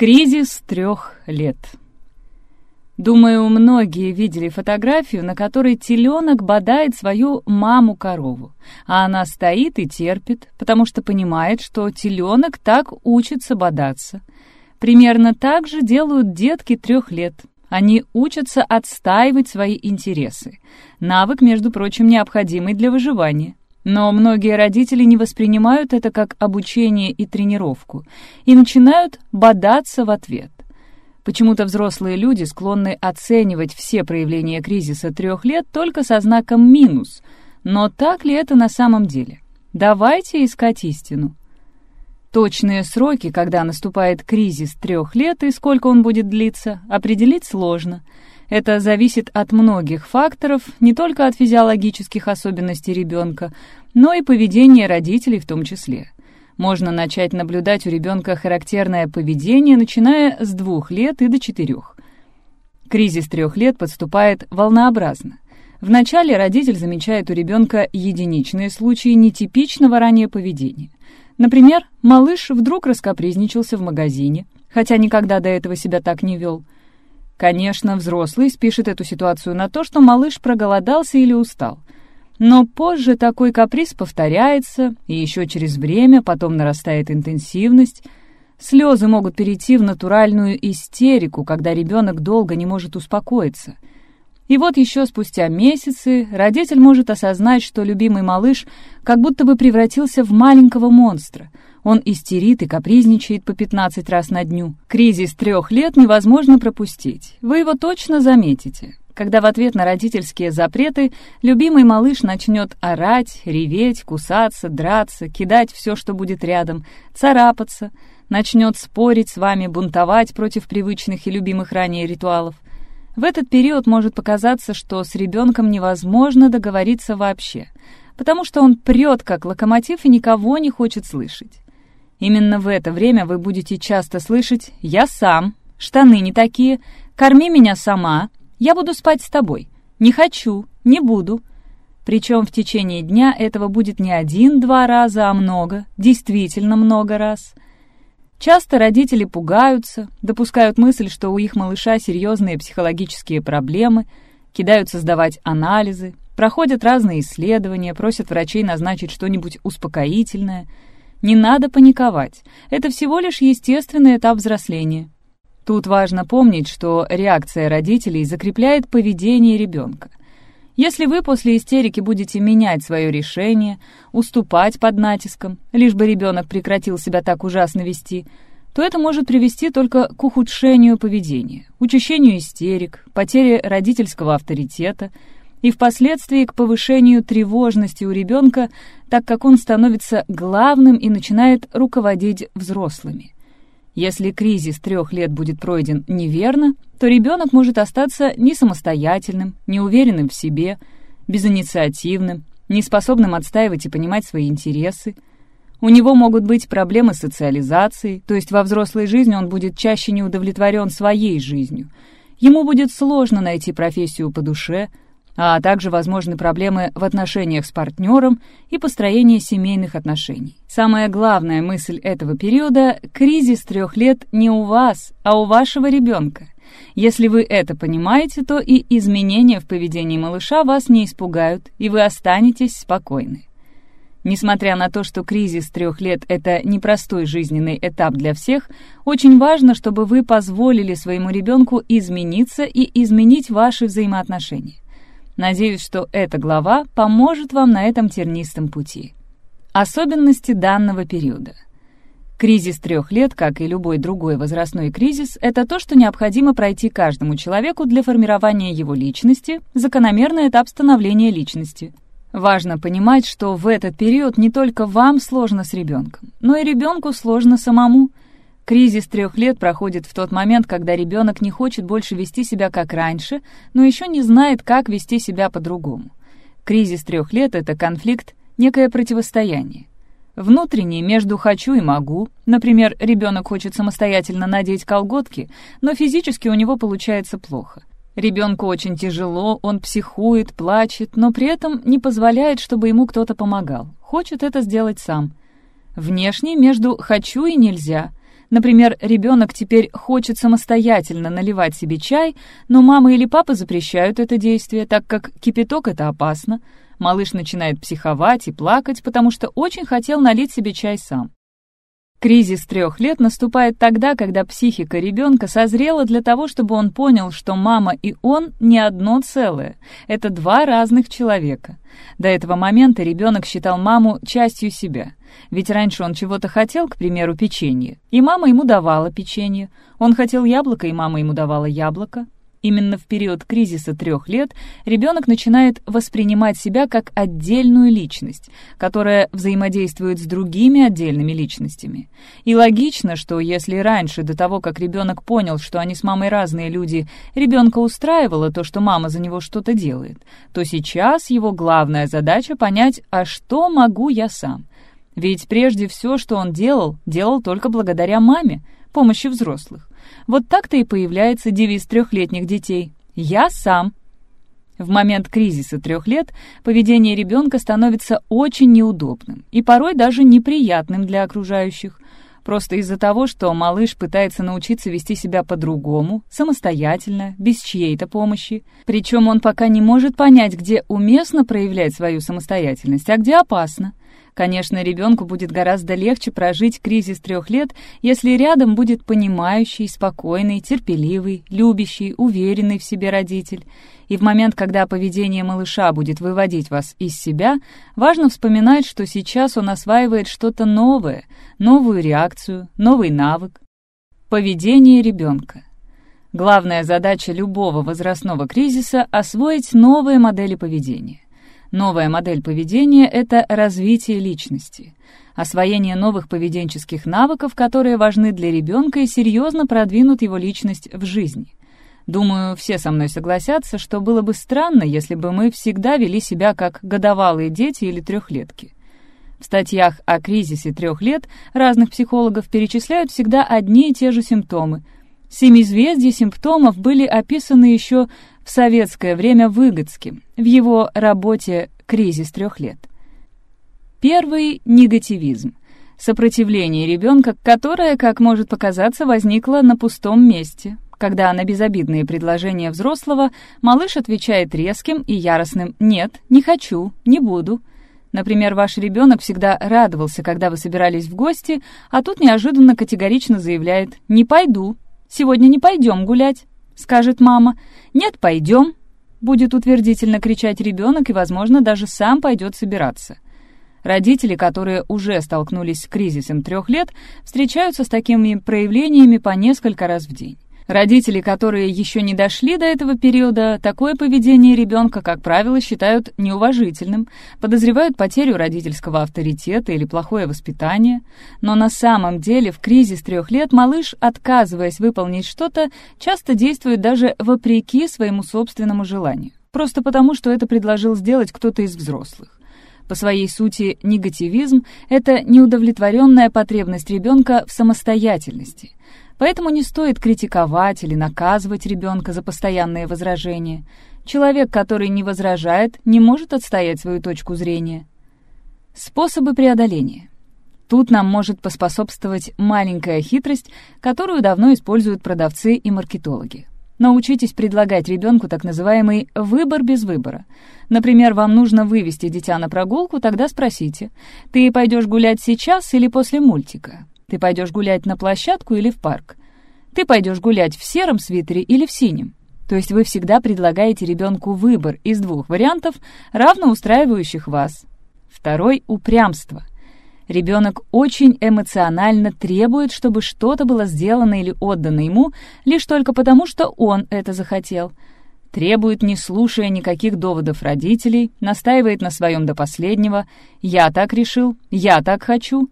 Кризис трех лет. Думаю, многие видели фотографию, на которой теленок бодает свою маму-корову, а она стоит и терпит, потому что понимает, что теленок так учится бодаться. Примерно так же делают детки трех лет. Они учатся отстаивать свои интересы. Навык, между прочим, необходимый для выживания. Но многие родители не воспринимают это как обучение и тренировку и начинают бодаться в ответ. Почему-то взрослые люди склонны оценивать все проявления кризиса трех лет только со знаком «минус». Но так ли это на самом деле? Давайте искать истину. Точные сроки, когда наступает кризис трех лет и сколько он будет длиться, определить сложно – это зависит от многих факторов, не только от физиологических особенностей ребенка, но и поведения родителей в том числе. Можно начать наблюдать у ребенка характерное поведение, начиная с двух лет и до четырех. Кризис трех лет подступает волнообразно. Вначале родитель замечает у ребенка единичные случаи нетипичного ранее поведения. Например, малыш вдруг раскопризничался в магазине, хотя никогда до этого себя так не вел – Конечно, взрослый спишет эту ситуацию на то, что малыш проголодался или устал. Но позже такой каприз повторяется, и еще через время потом нарастает интенсивность. Слезы могут перейти в натуральную истерику, когда ребенок долго не может успокоиться. И вот еще спустя месяцы родитель может осознать, что любимый малыш как будто бы превратился в маленького монстра — он истерит и капризничает по 15 раз на дню. Кризис трех лет невозможно пропустить. Вы его точно заметите. Когда в ответ на родительские запреты любимый малыш начнет орать, реветь, кусаться, драться, кидать все, что будет рядом, царапаться, начнет спорить с вами, бунтовать против привычных и любимых ранее ритуалов. В этот период может показаться, что с ребенком невозможно договориться вообще, потому что он прет как локомотив и никого не хочет слышать. Именно в это время вы будете часто слышать «я сам», «штаны не такие», «корми меня сама», «я буду спать с тобой», «не хочу», «не буду». Причем в течение дня этого будет не один-два раза, а много, действительно много раз. Часто родители пугаются, допускают мысль, что у их малыша серьезные психологические проблемы, кидаются сдавать анализы, проходят разные исследования, просят врачей назначить что-нибудь успокоительное – не надо паниковать. Это всего лишь естественный этап взросления. Тут важно помнить, что реакция родителей закрепляет поведение ребенка. Если вы после истерики будете менять свое решение, уступать под натиском, лишь бы ребенок прекратил себя так ужасно вести, то это может привести только к ухудшению поведения, учащению истерик, потере родительского авторитета – и впоследствии к повышению тревожности у ребенка, так как он становится главным и начинает руководить взрослыми. Если кризис трех лет будет пройден неверно, то ребенок может остаться не самостоятельным, неуверенным в себе, безинициативным, неспособным отстаивать и понимать свои интересы. У него могут быть проблемы с социализацией, то есть во взрослой жизни он будет чаще не удовлетворен своей жизнью. Ему будет сложно найти профессию по душе – а также возможны проблемы в отношениях с партнером и построении семейных отношений. Самая главная мысль этого периода – кризис трех лет не у вас, а у вашего ребенка. Если вы это понимаете, то и изменения в поведении малыша вас не испугают, и вы останетесь спокойны. Несмотря на то, что кризис трех лет – это непростой жизненный этап для всех, очень важно, чтобы вы позволили своему ребенку измениться и изменить ваши взаимоотношения. Надеюсь, что эта глава поможет вам на этом тернистом пути. Особенности данного периода. Кризис трех лет, как и любой другой возрастной кризис, это то, что необходимо пройти каждому человеку для формирования его личности, закономерный этап становления личности. Важно понимать, что в этот период не только вам сложно с ребенком, но и ребенку сложно самому – Кризис трех лет проходит в тот момент, когда ребенок не хочет больше вести себя как раньше, но еще не знает, как вести себя по-другому. Кризис трех лет — это конфликт, некое противостояние. Внутренний между «хочу» и «могу». Например, ребенок хочет самостоятельно надеть колготки, но физически у него получается плохо. Ребенку очень тяжело, он психует, плачет, но при этом не позволяет, чтобы ему кто-то помогал. Хочет это сделать сам. Внешний между «хочу» и «нельзя». Например, ребенок теперь хочет самостоятельно наливать себе чай, но мама или папа запрещают это действие, так как кипяток — это опасно. Малыш начинает психовать и плакать, потому что очень хотел налить себе чай сам. Кризис трех лет наступает тогда, когда психика ребенка созрела для того, чтобы он понял, что мама и он не одно целое. Это два разных человека. До этого момента ребенок считал маму частью себя. Ведь раньше он чего-то хотел, к примеру, печенье, и мама ему давала печенье. Он хотел яблоко, и мама ему давала яблоко. Именно в период кризиса трех лет ребенок начинает воспринимать себя как отдельную личность, которая взаимодействует с другими отдельными личностями. И логично, что если раньше, до того, как ребенок понял, что они с мамой разные люди, ребенка устраивало то, что мама за него что-то делает, то сейчас его главная задача понять, а что могу я сам. Ведь прежде все, что он делал, делал только благодаря маме, помощи взрослых. Вот так-то и появляется девиз трехлетних детей «Я сам». В момент кризиса трех лет поведение ребенка становится очень неудобным и порой даже неприятным для окружающих. Просто из-за того, что малыш пытается научиться вести себя по-другому, самостоятельно, без чьей-то помощи. Причем он пока не может понять, где уместно проявлять свою самостоятельность, а где опасно. Конечно, ребенку будет гораздо легче прожить кризис трех лет, если рядом будет понимающий, спокойный, терпеливый, любящий, уверенный в себе родитель. И в момент, когда поведение малыша будет выводить вас из себя, важно вспоминать, что сейчас он осваивает что-то новое, новую реакцию, новый навык. Поведение ребенка. Главная задача любого возрастного кризиса — освоить новые модели поведения. Новая модель поведения — это развитие личности, освоение новых поведенческих навыков, которые важны для ребенка и серьезно продвинут его личность в жизни. Думаю, все со мной согласятся, что было бы странно, если бы мы всегда вели себя как годовалые дети или трехлетки. В статьях о кризисе трех лет разных психологов перечисляют всегда одни и те же симптомы. Семизвездие симптомов были описаны еще советское время Выгодским в его работе «Кризис трех лет». Первый — негативизм. Сопротивление ребенка, которое, как может показаться, возникло на пустом месте. Когда на безобидные предложения взрослого малыш отвечает резким и яростным «нет, не хочу, не буду». Например, ваш ребенок всегда радовался, когда вы собирались в гости, а тут неожиданно категорично заявляет «не пойду, сегодня не пойдем гулять» скажет мама. «Нет, пойдем», — будет утвердительно кричать ребенок и, возможно, даже сам пойдет собираться. Родители, которые уже столкнулись с кризисом трех лет, встречаются с такими проявлениями по несколько раз в день. Родители, которые еще не дошли до этого периода, такое поведение ребенка, как правило, считают неуважительным, подозревают потерю родительского авторитета или плохое воспитание. Но на самом деле в кризис трех лет малыш, отказываясь выполнить что-то, часто действует даже вопреки своему собственному желанию. Просто потому, что это предложил сделать кто-то из взрослых. По своей сути, негативизм — это неудовлетворенная потребность ребенка в самостоятельности — Поэтому не стоит критиковать или наказывать ребенка за постоянные возражения. Человек, который не возражает, не может отстоять свою точку зрения. Способы преодоления. Тут нам может поспособствовать маленькая хитрость, которую давно используют продавцы и маркетологи. Научитесь предлагать ребенку так называемый «выбор без выбора». Например, вам нужно вывести дитя на прогулку, тогда спросите, «Ты пойдешь гулять сейчас или после мультика?» Ты пойдешь гулять на площадку или в парк? Ты пойдешь гулять в сером свитере или в синем? То есть вы всегда предлагаете ребенку выбор из двух вариантов, равно устраивающих вас. Второй — упрямство. Ребенок очень эмоционально требует, чтобы что-то было сделано или отдано ему, лишь только потому, что он это захотел. Требует, не слушая никаких доводов родителей, настаивает на своем до последнего «я так решил», «я так хочу»,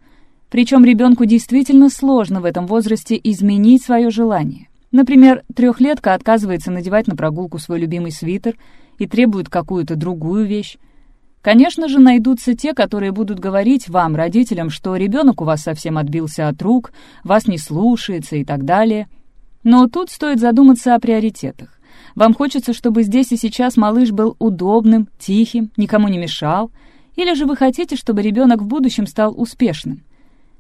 причем ребенку действительно сложно в этом возрасте изменить свое желание. Например, трехлетка отказывается надевать на прогулку свой любимый свитер и требует какую-то другую вещь. Конечно же, найдутся те, которые будут говорить вам, родителям, что ребенок у вас совсем отбился от рук, вас не слушается и так далее. Но тут стоит задуматься о приоритетах. Вам хочется, чтобы здесь и сейчас малыш был удобным, тихим, никому не мешал, или же вы хотите, чтобы ребенок в будущем стал успешным?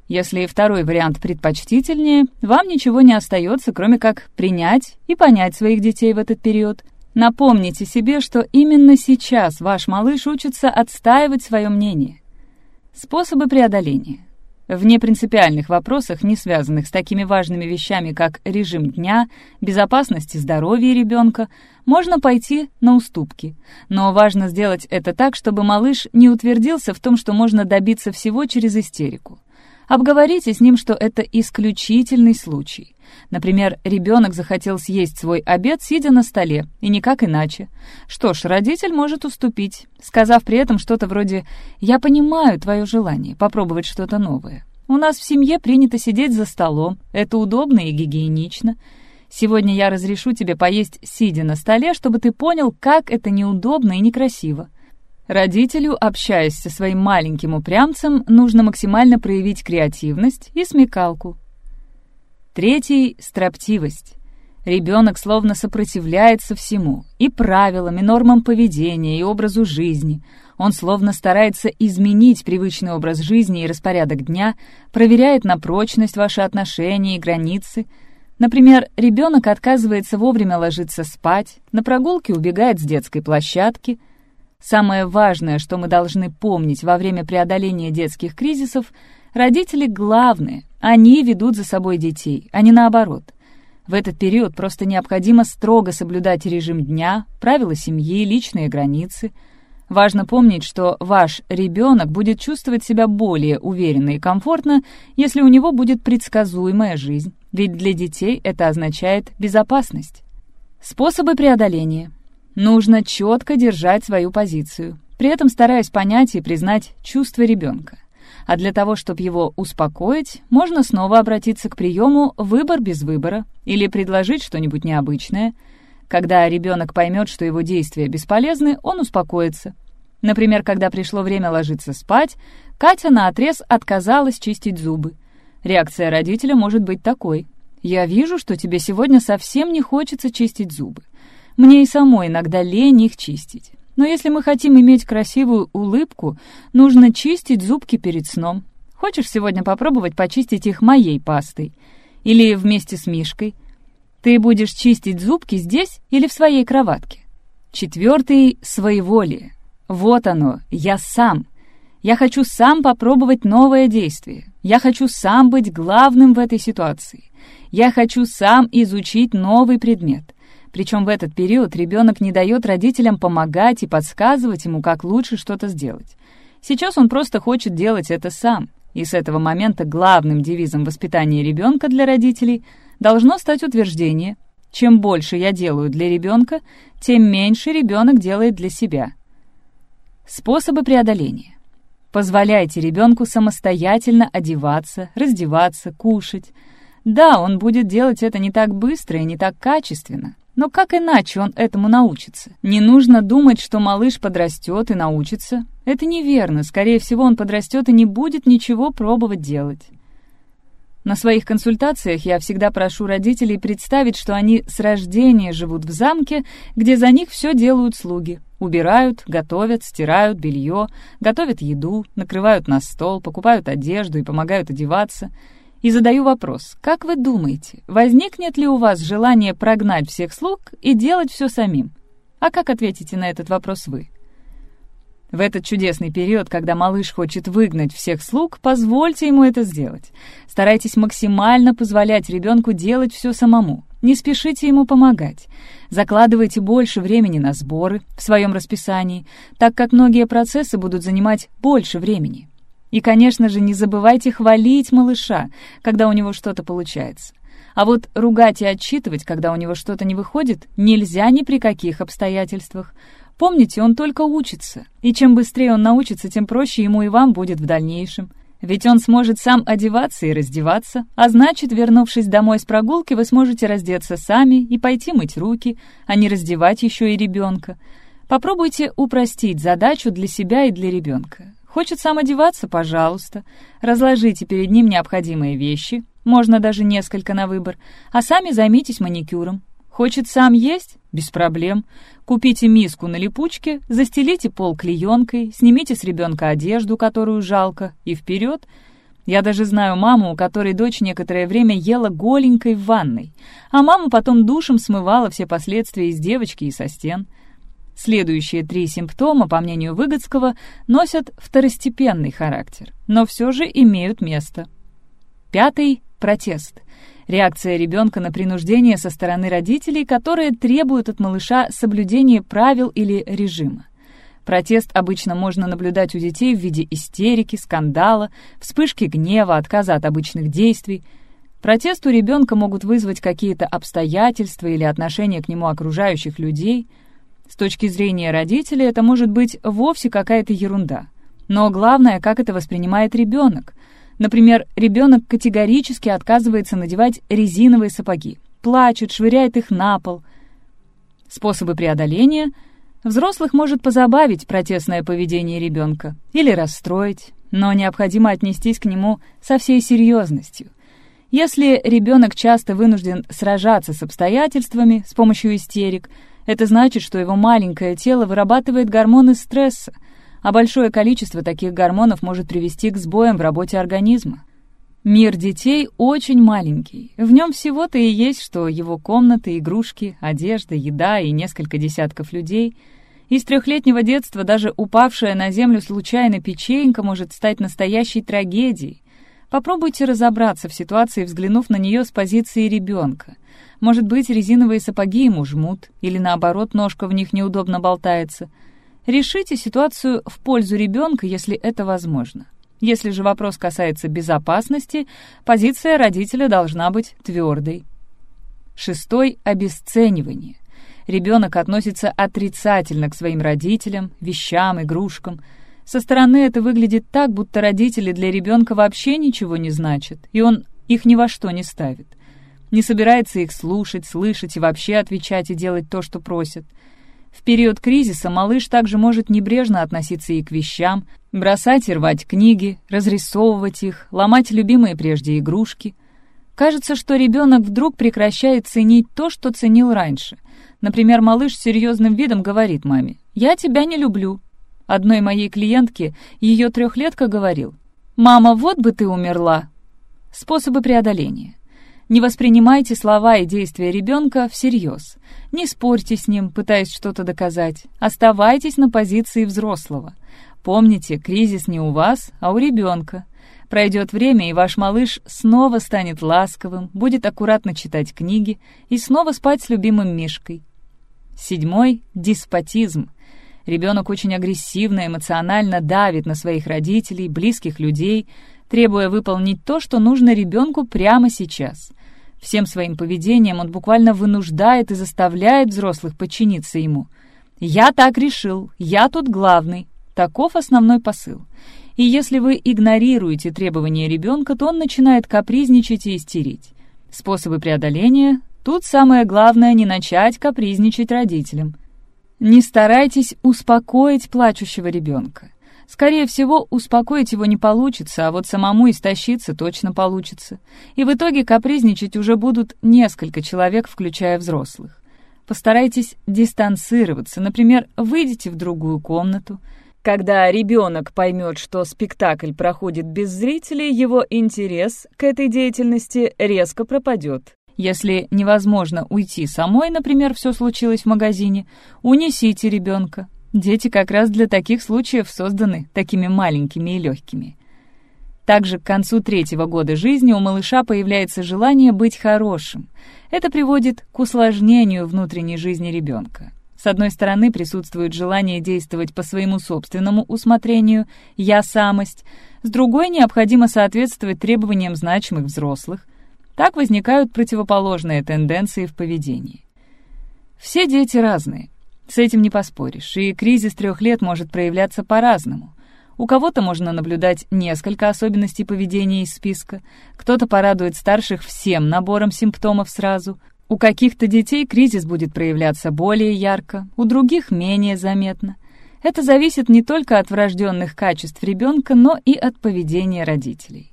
Если второй вариант предпочтительнее, вам ничего не остается, кроме как принять и понять своих детей в этот период. Напомните себе, что именно сейчас ваш малыш учится отстаивать свое мнение. Способы преодоления. В непринципиальных вопросах, не связанных с такими важными вещами, как режим дня, безопасность и здоровье ребенка, можно пойти на уступки. Но важно сделать это так, чтобы малыш не утвердился в том, что можно добиться всего через истерику. Обговорите с ним, что это исключительный случай. Например, ребенок захотел съесть свой обед, сидя на столе, и никак иначе. Что ж, родитель может уступить, сказав при этом что-то вроде «Я понимаю твое желание попробовать что-то новое. У нас в семье принято сидеть за столом, это удобно и гигиенично. Сегодня я разрешу тебе поесть, сидя на столе, чтобы ты понял, как это неудобно и некрасиво». Родителю, общаясь со своим маленьким упрямцем, нужно максимально проявить креативность и смекалку, Третий — строптивость. Ребенок словно сопротивляется всему, и правилам, и нормам поведения, и образу жизни. Он словно старается изменить привычный образ жизни и распорядок дня, проверяет на прочность ваши отношения и границы. Например, ребенок отказывается вовремя ложиться спать, на прогулке убегает с детской площадки. Самое важное, что мы должны помнить во время преодоления детских кризисов — Родители главные, они ведут за собой детей, а не наоборот. В этот период просто необходимо строго соблюдать режим дня, правила семьи, личные границы. Важно помнить, что ваш ребенок будет чувствовать себя более уверенно и комфортно, если у него будет предсказуемая жизнь, ведь для детей это означает безопасность. Способы преодоления. Нужно четко держать свою позицию, при этом стараясь понять и признать чувства ребенка. А для того, чтобы его успокоить, можно снова обратиться к приему «выбор без выбора» или предложить что-нибудь необычное. Когда ребенок поймет, что его действия бесполезны, он успокоится. Например, когда пришло время ложиться спать, Катя наотрез отказалась чистить зубы. Реакция родителя может быть такой. «Я вижу, что тебе сегодня совсем не хочется чистить зубы. Мне и самой иногда лень их чистить. Но если мы хотим иметь красивую улыбку, нужно чистить зубки перед сном. Хочешь сегодня попробовать почистить их моей пастой? Или вместе с Мишкой? Ты будешь чистить зубки здесь или в своей кроватке? Четвертый — своеволие. Вот оно, я сам. Я хочу сам попробовать новое действие. Я хочу сам быть главным в этой ситуации. Я хочу сам изучить новый предмет. Причем в этот период ребенок не дает родителям помогать и подсказывать ему, как лучше что-то сделать. Сейчас он просто хочет делать это сам. И с этого момента главным девизом воспитания ребенка для родителей должно стать утверждение «Чем больше я делаю для ребенка, тем меньше ребенок делает для себя». Способы преодоления. Позволяйте ребенку самостоятельно одеваться, раздеваться, кушать. Да, он будет делать это не так быстро и не так качественно, но как иначе он этому научится? Не нужно думать, что малыш подрастет и научится. Это неверно. Скорее всего, он подрастет и не будет ничего пробовать делать. На своих консультациях я всегда прошу родителей представить, что они с рождения живут в замке, где за них все делают слуги. Убирают, готовят, стирают белье, готовят еду, накрывают на стол, покупают одежду и помогают одеваться — и задаю вопрос, как вы думаете, возникнет ли у вас желание прогнать всех слуг и делать все самим? А как ответите на этот вопрос вы? В этот чудесный период, когда малыш хочет выгнать всех слуг, позвольте ему это сделать. Старайтесь максимально позволять ребенку делать все самому. Не спешите ему помогать. Закладывайте больше времени на сборы в своем расписании, так как многие процессы будут занимать больше времени. И, конечно же, не забывайте хвалить малыша, когда у него что-то получается. А вот ругать и отчитывать, когда у него что-то не выходит, нельзя ни при каких обстоятельствах. Помните, он только учится, и чем быстрее он научится, тем проще ему и вам будет в дальнейшем. Ведь он сможет сам одеваться и раздеваться, а значит, вернувшись домой с прогулки, вы сможете раздеться сами и пойти мыть руки, а не раздевать еще и ребенка. Попробуйте упростить задачу для себя и для ребенка. Хочет сам одеваться? Пожалуйста. Разложите перед ним необходимые вещи, можно даже несколько на выбор, а сами займитесь маникюром. Хочет сам есть? Без проблем. Купите миску на липучке, застелите пол клеенкой, снимите с ребенка одежду, которую жалко, и вперед. Я даже знаю маму, у которой дочь некоторое время ела голенькой в ванной, а мама потом душем смывала все последствия из девочки и со стен. Следующие три симптома, по мнению Выгодского, носят второстепенный характер, но все же имеют место. Пятый — протест. Реакция ребенка на принуждение со стороны родителей, которые требуют от малыша соблюдения правил или режима. Протест обычно можно наблюдать у детей в виде истерики, скандала, вспышки гнева, отказа от обычных действий. Протест у ребенка могут вызвать какие-то обстоятельства или отношение к нему окружающих людей. С точки зрения родителей это может быть вовсе какая-то ерунда. Но главное, как это воспринимает ребенок. Например, ребенок категорически отказывается надевать резиновые сапоги, плачет, швыряет их на пол. Способы преодоления — Взрослых может позабавить протестное поведение ребенка или расстроить, но необходимо отнестись к нему со всей серьезностью. Если ребенок часто вынужден сражаться с обстоятельствами с помощью истерик, это значит, что его маленькое тело вырабатывает гормоны стресса, а большое количество таких гормонов может привести к сбоям в работе организма. Мир детей очень маленький. В нем всего-то и есть, что его комнаты, игрушки, одежда, еда и несколько десятков людей. Из трехлетнего детства даже упавшая на землю случайно печенька может стать настоящей трагедией. Попробуйте разобраться в ситуации, взглянув на нее с позиции ребенка. Может быть, резиновые сапоги ему жмут, или наоборот, ножка в них неудобно болтается. Решите ситуацию в пользу ребенка, если это возможно. Если же вопрос касается безопасности, позиция родителя должна быть твердой. Шестой — обесценивание. Ребенок относится отрицательно к своим родителям, вещам, игрушкам. Со стороны это выглядит так, будто родители для ребенка вообще ничего не значат, и он их ни во что не ставит. Не собирается их слушать, слышать и вообще отвечать и делать то, что просят. В период кризиса малыш также может небрежно относиться и к вещам, бросать и рвать книги, разрисовывать их, ломать любимые прежде игрушки. Кажется, что ребенок вдруг прекращает ценить то, что ценил раньше. Например, малыш с серьезным видом говорит маме «Я тебя не люблю». Одной моей клиентке ее трехлетка говорил «Мама, вот бы ты умерла». Способы преодоления. Не воспринимайте слова и действия ребенка всерьез. Не спорьте с ним, пытаясь что-то доказать. Оставайтесь на позиции взрослого. Помните, кризис не у вас, а у ребенка. Пройдет время, и ваш малыш снова станет ласковым, будет аккуратно читать книги и снова спать с любимым мишкой. Седьмой — деспотизм. Ребенок очень агрессивно, эмоционально давит на своих родителей, близких людей, требуя выполнить то, что нужно ребенку прямо сейчас. Всем своим поведением он буквально вынуждает и заставляет взрослых подчиниться ему. «Я так решил, я тут главный». Таков основной посыл. И если вы игнорируете требования ребенка, то он начинает капризничать и истерить. Способы преодоления Тут самое главное не начать капризничать родителям. Не старайтесь успокоить плачущего ребенка. Скорее всего, успокоить его не получится, а вот самому истощиться точно получится. И в итоге капризничать уже будут несколько человек, включая взрослых. Постарайтесь дистанцироваться, например, выйдите в другую комнату. Когда ребенок поймет, что спектакль проходит без зрителей, его интерес к этой деятельности резко пропадет. Если невозможно уйти самой, например, все случилось в магазине, унесите ребенка. Дети как раз для таких случаев созданы такими маленькими и легкими. Также к концу третьего года жизни у малыша появляется желание быть хорошим. Это приводит к усложнению внутренней жизни ребенка. С одной стороны, присутствует желание действовать по своему собственному усмотрению, «я-самость», с другой, необходимо соответствовать требованиям значимых взрослых, так возникают противоположные тенденции в поведении. Все дети разные, с этим не поспоришь, и кризис трех лет может проявляться по-разному. У кого-то можно наблюдать несколько особенностей поведения из списка, кто-то порадует старших всем набором симптомов сразу, у каких-то детей кризис будет проявляться более ярко, у других менее заметно. Это зависит не только от врожденных качеств ребенка, но и от поведения родителей.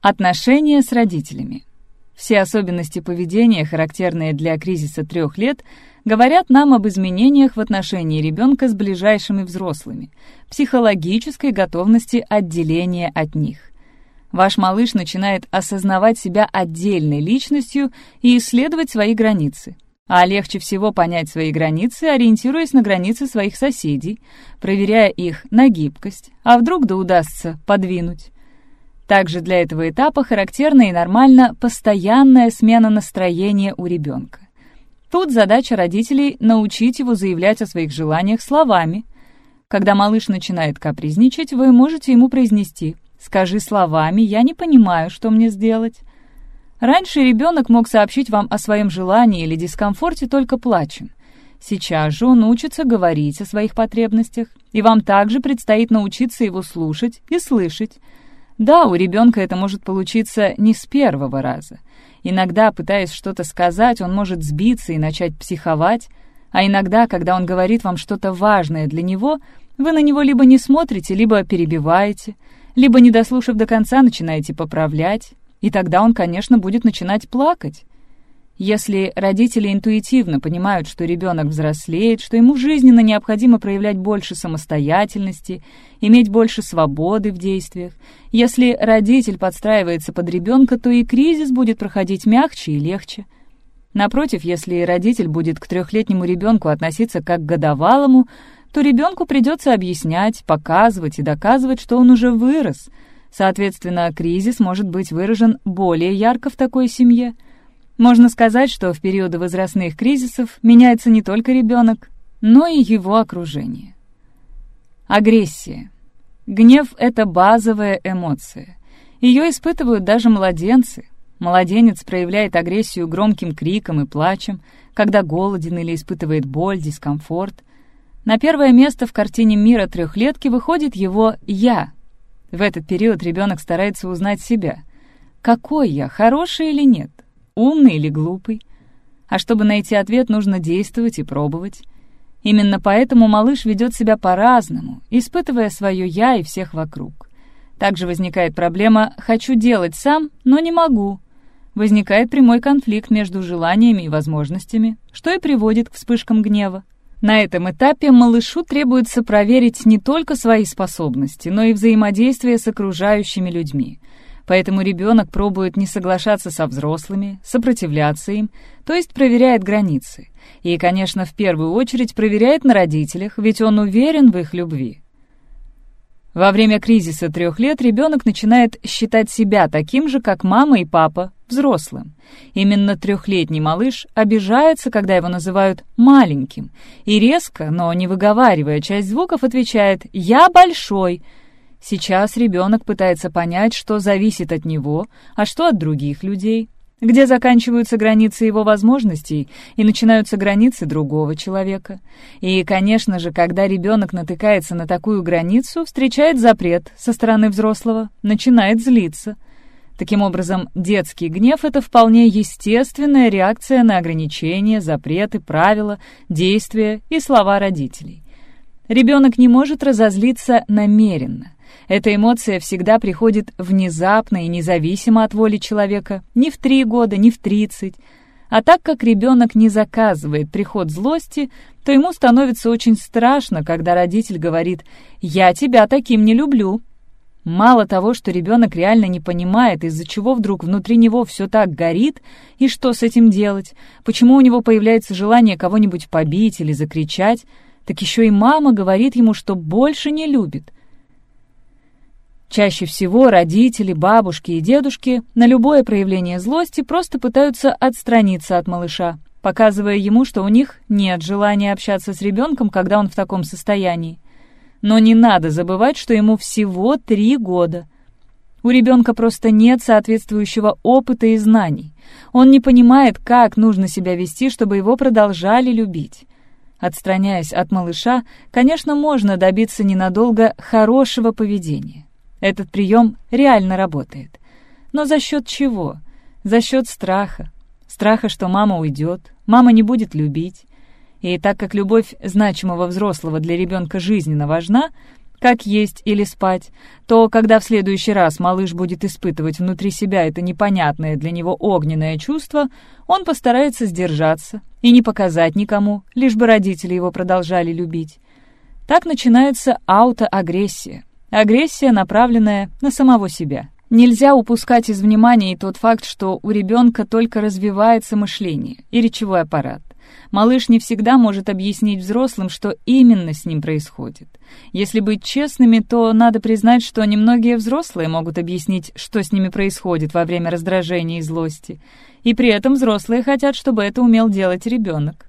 Отношения с родителями – все особенности поведения, характерные для кризиса трех лет, говорят нам об изменениях в отношении ребенка с ближайшими взрослыми, психологической готовности отделения от них. Ваш малыш начинает осознавать себя отдельной личностью и исследовать свои границы. А легче всего понять свои границы, ориентируясь на границы своих соседей, проверяя их на гибкость, а вдруг да удастся подвинуть. Также для этого этапа характерна и нормально постоянная смена настроения у ребенка. Тут задача родителей — научить его заявлять о своих желаниях словами. Когда малыш начинает капризничать, вы можете ему произнести «Скажи словами, я не понимаю, что мне сделать». Раньше ребенок мог сообщить вам о своем желании или дискомфорте только плачем. Сейчас же он учится говорить о своих потребностях, и вам также предстоит научиться его слушать и слышать. Да, у ребенка это может получиться не с первого раза. Иногда, пытаясь что-то сказать, он может сбиться и начать психовать, а иногда, когда он говорит вам что-то важное для него, вы на него либо не смотрите, либо перебиваете, либо, не дослушав до конца, начинаете поправлять, и тогда он, конечно, будет начинать плакать. Если родители интуитивно понимают, что ребенок взрослеет, что ему жизненно необходимо проявлять больше самостоятельности, иметь больше свободы в действиях, если родитель подстраивается под ребенка, то и кризис будет проходить мягче и легче. Напротив, если родитель будет к трехлетнему ребенку относиться как к годовалому, то ребенку придется объяснять, показывать и доказывать, что он уже вырос — Соответственно, кризис может быть выражен более ярко в такой семье. Можно сказать, что в периоды возрастных кризисов меняется не только ребенок, но и его окружение. Агрессия. Гнев — это базовая эмоция. Ее испытывают даже младенцы. Младенец проявляет агрессию громким криком и плачем, когда голоден или испытывает боль, дискомфорт. На первое место в картине мира трехлетки выходит его «я», в этот период ребенок старается узнать себя. Какой я, хороший или нет? Умный или глупый? А чтобы найти ответ, нужно действовать и пробовать. Именно поэтому малыш ведет себя по-разному, испытывая свое «я» и всех вокруг. Также возникает проблема «хочу делать сам, но не могу». Возникает прямой конфликт между желаниями и возможностями, что и приводит к вспышкам гнева. На этом этапе малышу требуется проверить не только свои способности, но и взаимодействие с окружающими людьми. Поэтому ребенок пробует не соглашаться со взрослыми, сопротивляться им, то есть проверяет границы. И, конечно, в первую очередь проверяет на родителях, ведь он уверен в их любви. Во время кризиса трех лет ребенок начинает считать себя таким же, как мама и папа, взрослым. Именно трехлетний малыш обижается, когда его называют «маленьким», и резко, но не выговаривая часть звуков, отвечает «я большой». Сейчас ребенок пытается понять, что зависит от него, а что от других людей где заканчиваются границы его возможностей и начинаются границы другого человека. И, конечно же, когда ребенок натыкается на такую границу, встречает запрет со стороны взрослого, начинает злиться. Таким образом, детский гнев — это вполне естественная реакция на ограничения, запреты, правила, действия и слова родителей. Ребенок не может разозлиться намеренно — эта эмоция всегда приходит внезапно и независимо от воли человека, ни в три года, ни в тридцать. А так как ребенок не заказывает приход злости, то ему становится очень страшно, когда родитель говорит «Я тебя таким не люблю». Мало того, что ребенок реально не понимает, из-за чего вдруг внутри него все так горит, и что с этим делать, почему у него появляется желание кого-нибудь побить или закричать, так еще и мама говорит ему, что больше не любит — Чаще всего родители, бабушки и дедушки на любое проявление злости просто пытаются отстраниться от малыша, показывая ему, что у них нет желания общаться с ребенком, когда он в таком состоянии. Но не надо забывать, что ему всего три года. У ребенка просто нет соответствующего опыта и знаний. Он не понимает, как нужно себя вести, чтобы его продолжали любить. Отстраняясь от малыша, конечно, можно добиться ненадолго хорошего поведения. Этот прием реально работает. Но за счет чего? За счет страха. Страха, что мама уйдет, мама не будет любить. И так как любовь значимого взрослого для ребенка жизненно важна, как есть или спать, то когда в следующий раз малыш будет испытывать внутри себя это непонятное для него огненное чувство, он постарается сдержаться и не показать никому, лишь бы родители его продолжали любить. Так начинается аутоагрессия — Агрессия, направленная на самого себя, Нельзя упускать из внимания и тот факт, что у ребенка только развивается мышление и речевой аппарат. Малыш не всегда может объяснить взрослым, что именно с ним происходит. Если быть честными, то надо признать, что немногие взрослые могут объяснить, что с ними происходит во время раздражения и злости. И при этом взрослые хотят, чтобы это умел делать ребенок.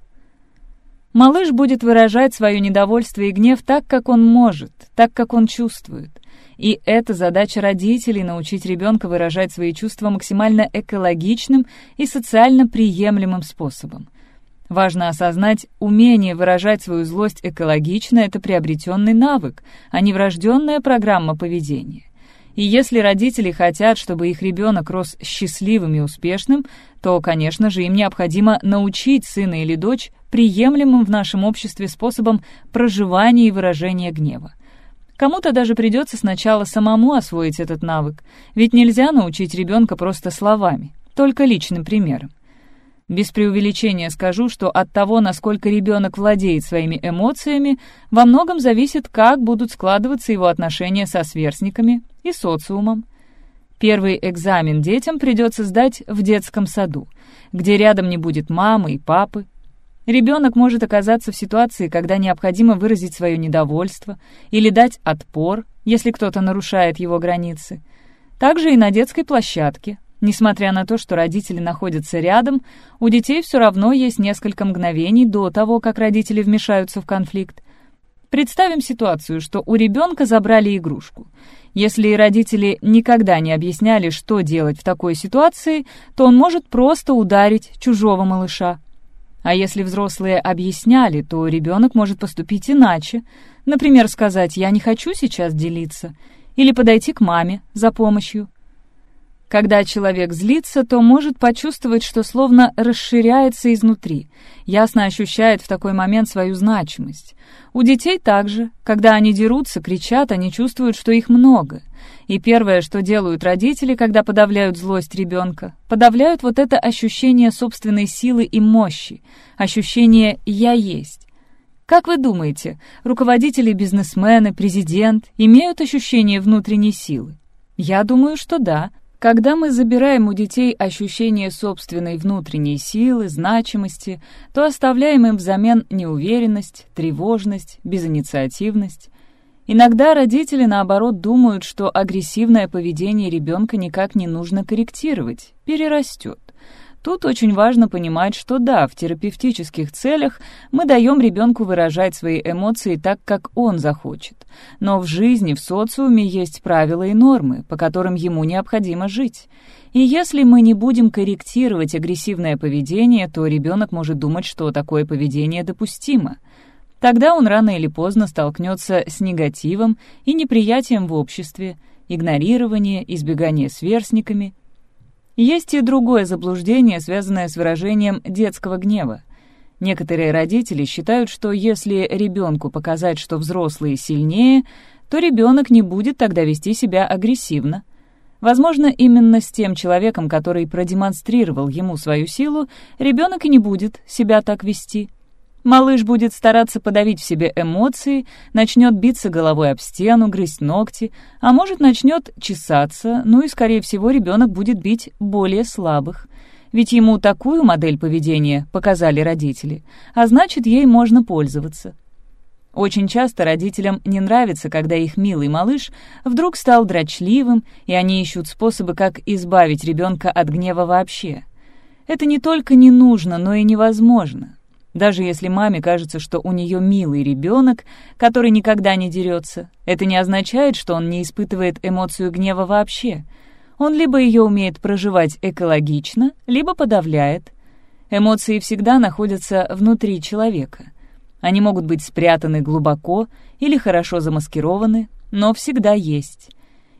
Малыш будет выражать свое недовольство и гнев так, как он может, так, как он чувствует. И это задача родителей — научить ребенка выражать свои чувства максимально экологичным и социально приемлемым способом. Важно осознать, умение выражать свою злость экологично — это приобретенный навык, а не врожденная программа поведения. И если родители хотят, чтобы их ребенок рос счастливым и успешным, то, конечно же, им необходимо научить сына или дочь приемлемым в нашем обществе способом проживания и выражения гнева. Кому-то даже придется сначала самому освоить этот навык, ведь нельзя научить ребенка просто словами, только личным примером. Без преувеличения скажу, что от того, насколько ребенок владеет своими эмоциями, во многом зависит, как будут складываться его отношения со сверстниками и социумом. Первый экзамен детям придется сдать в детском саду, где рядом не будет мамы и папы, Ребенок может оказаться в ситуации, когда необходимо выразить свое недовольство или дать отпор, если кто-то нарушает его границы. Также и на детской площадке. Несмотря на то, что родители находятся рядом, у детей все равно есть несколько мгновений до того, как родители вмешаются в конфликт. Представим ситуацию, что у ребенка забрали игрушку. Если родители никогда не объясняли, что делать в такой ситуации, то он может просто ударить чужого малыша. А если взрослые объясняли, то ребенок может поступить иначе. Например, сказать «я не хочу сейчас делиться» или подойти к маме за помощью. Когда человек злится, то может почувствовать, что словно расширяется изнутри, ясно ощущает в такой момент свою значимость. У детей также, когда они дерутся, кричат, они чувствуют, что их много. И первое, что делают родители, когда подавляют злость ребенка, подавляют вот это ощущение собственной силы и мощи, ощущение «я есть». Как вы думаете, руководители, бизнесмены, президент имеют ощущение внутренней силы? Я думаю, что да, когда мы забираем у детей ощущение собственной внутренней силы, значимости, то оставляем им взамен неуверенность, тревожность, безинициативность. Иногда родители, наоборот, думают, что агрессивное поведение ребенка никак не нужно корректировать, перерастет. Тут очень важно понимать, что да, в терапевтических целях мы даем ребенку выражать свои эмоции так, как он захочет. Но в жизни, в социуме есть правила и нормы, по которым ему необходимо жить. И если мы не будем корректировать агрессивное поведение, то ребенок может думать, что такое поведение допустимо. Тогда он рано или поздно столкнется с негативом и неприятием в обществе, игнорирование, избегание сверстниками – есть и другое заблуждение, связанное с выражением детского гнева. Некоторые родители считают, что если ребенку показать, что взрослые сильнее, то ребенок не будет тогда вести себя агрессивно. Возможно, именно с тем человеком, который продемонстрировал ему свою силу, ребенок и не будет себя так вести. Малыш будет стараться подавить в себе эмоции, начнет биться головой об стену, грызть ногти, а может начнет чесаться, ну и, скорее всего, ребенок будет бить более слабых. Ведь ему такую модель поведения показали родители, а значит, ей можно пользоваться. Очень часто родителям не нравится, когда их милый малыш вдруг стал дрочливым, и они ищут способы, как избавить ребенка от гнева вообще. Это не только не нужно, но и невозможно. Даже если маме кажется, что у нее милый ребенок, который никогда не дерется, это не означает, что он не испытывает эмоцию гнева вообще. Он либо ее умеет проживать экологично, либо подавляет. Эмоции всегда находятся внутри человека. Они могут быть спрятаны глубоко или хорошо замаскированы, но всегда есть.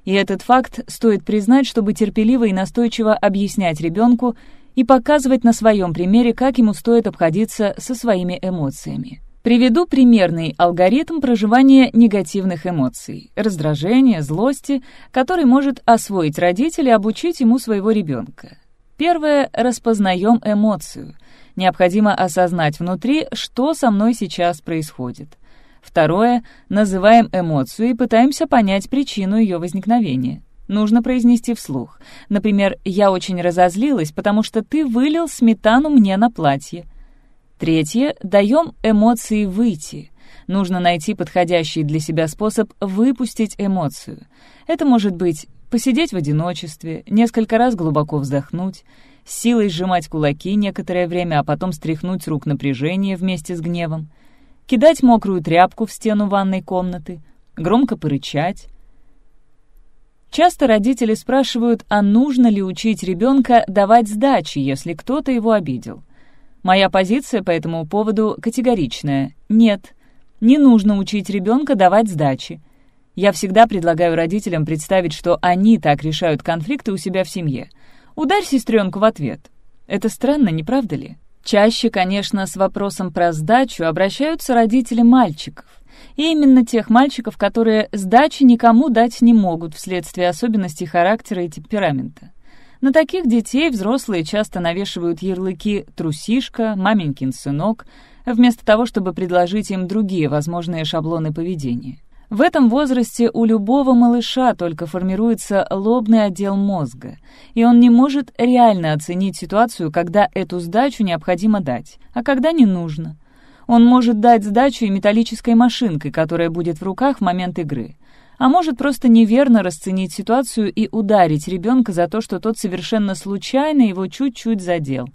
И этот факт стоит признать, чтобы терпеливо и настойчиво объяснять ребенку, и показывать на своем примере, как ему стоит обходиться со своими эмоциями. Приведу примерный алгоритм проживания негативных эмоций, раздражения, злости, который может освоить родитель и обучить ему своего ребенка. Первое — распознаем эмоцию. Необходимо осознать внутри, что со мной сейчас происходит. Второе — называем эмоцию и пытаемся понять причину ее возникновения. Нужно произнести вслух. Например, «Я очень разозлилась, потому что ты вылил сметану мне на платье». Третье. Даем эмоции выйти. Нужно найти подходящий для себя способ выпустить эмоцию. Это может быть посидеть в одиночестве, несколько раз глубоко вздохнуть, силой сжимать кулаки некоторое время, а потом стряхнуть рук напряжение вместе с гневом, кидать мокрую тряпку в стену ванной комнаты, громко порычать. Часто родители спрашивают, а нужно ли учить ребенка давать сдачи, если кто-то его обидел. Моя позиция по этому поводу категоричная. Нет, не нужно учить ребенка давать сдачи. Я всегда предлагаю родителям представить, что они так решают конфликты у себя в семье. Ударь сестренку в ответ. Это странно, не правда ли? Чаще, конечно, с вопросом про сдачу обращаются родители мальчиков. И именно тех мальчиков, которые сдачи никому дать не могут вследствие особенностей характера и темперамента. На таких детей взрослые часто навешивают ярлыки «трусишка», «маменькин сынок», вместо того, чтобы предложить им другие возможные шаблоны поведения. В этом возрасте у любого малыша только формируется лобный отдел мозга, и он не может реально оценить ситуацию, когда эту сдачу необходимо дать, а когда не нужно. Он может дать сдачу и металлической машинкой, которая будет в руках в момент игры, а может просто неверно расценить ситуацию и ударить ребенка за то, что тот совершенно случайно его чуть-чуть задел.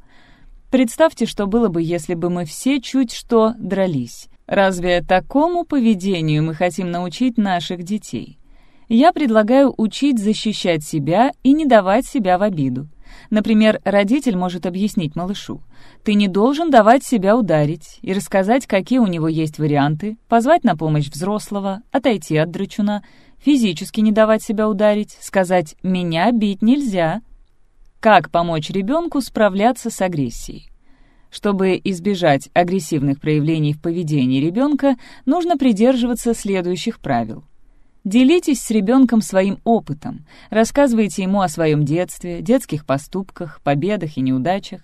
Представьте, что было бы, если бы мы все чуть что дрались. Разве такому поведению мы хотим научить наших детей? Я предлагаю учить защищать себя и не давать себя в обиду. Например, родитель может объяснить малышу. Ты не должен давать себя ударить и рассказать, какие у него есть варианты, позвать на помощь взрослого, отойти от драчуна, физически не давать себя ударить, сказать «меня бить нельзя». Как помочь ребенку справляться с агрессией? Чтобы избежать агрессивных проявлений в поведении ребенка, нужно придерживаться следующих правил. Делитесь с ребенком своим опытом, рассказывайте ему о своем детстве, детских поступках, победах и неудачах.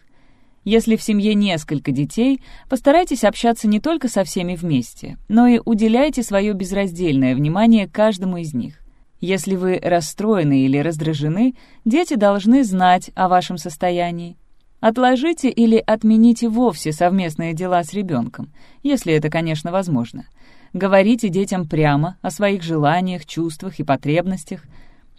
Если в семье несколько детей, постарайтесь общаться не только со всеми вместе, но и уделяйте свое безраздельное внимание каждому из них. Если вы расстроены или раздражены, дети должны знать о вашем состоянии. Отложите или отмените вовсе совместные дела с ребенком, если это, конечно, возможно. Говорите детям прямо о своих желаниях, чувствах и потребностях.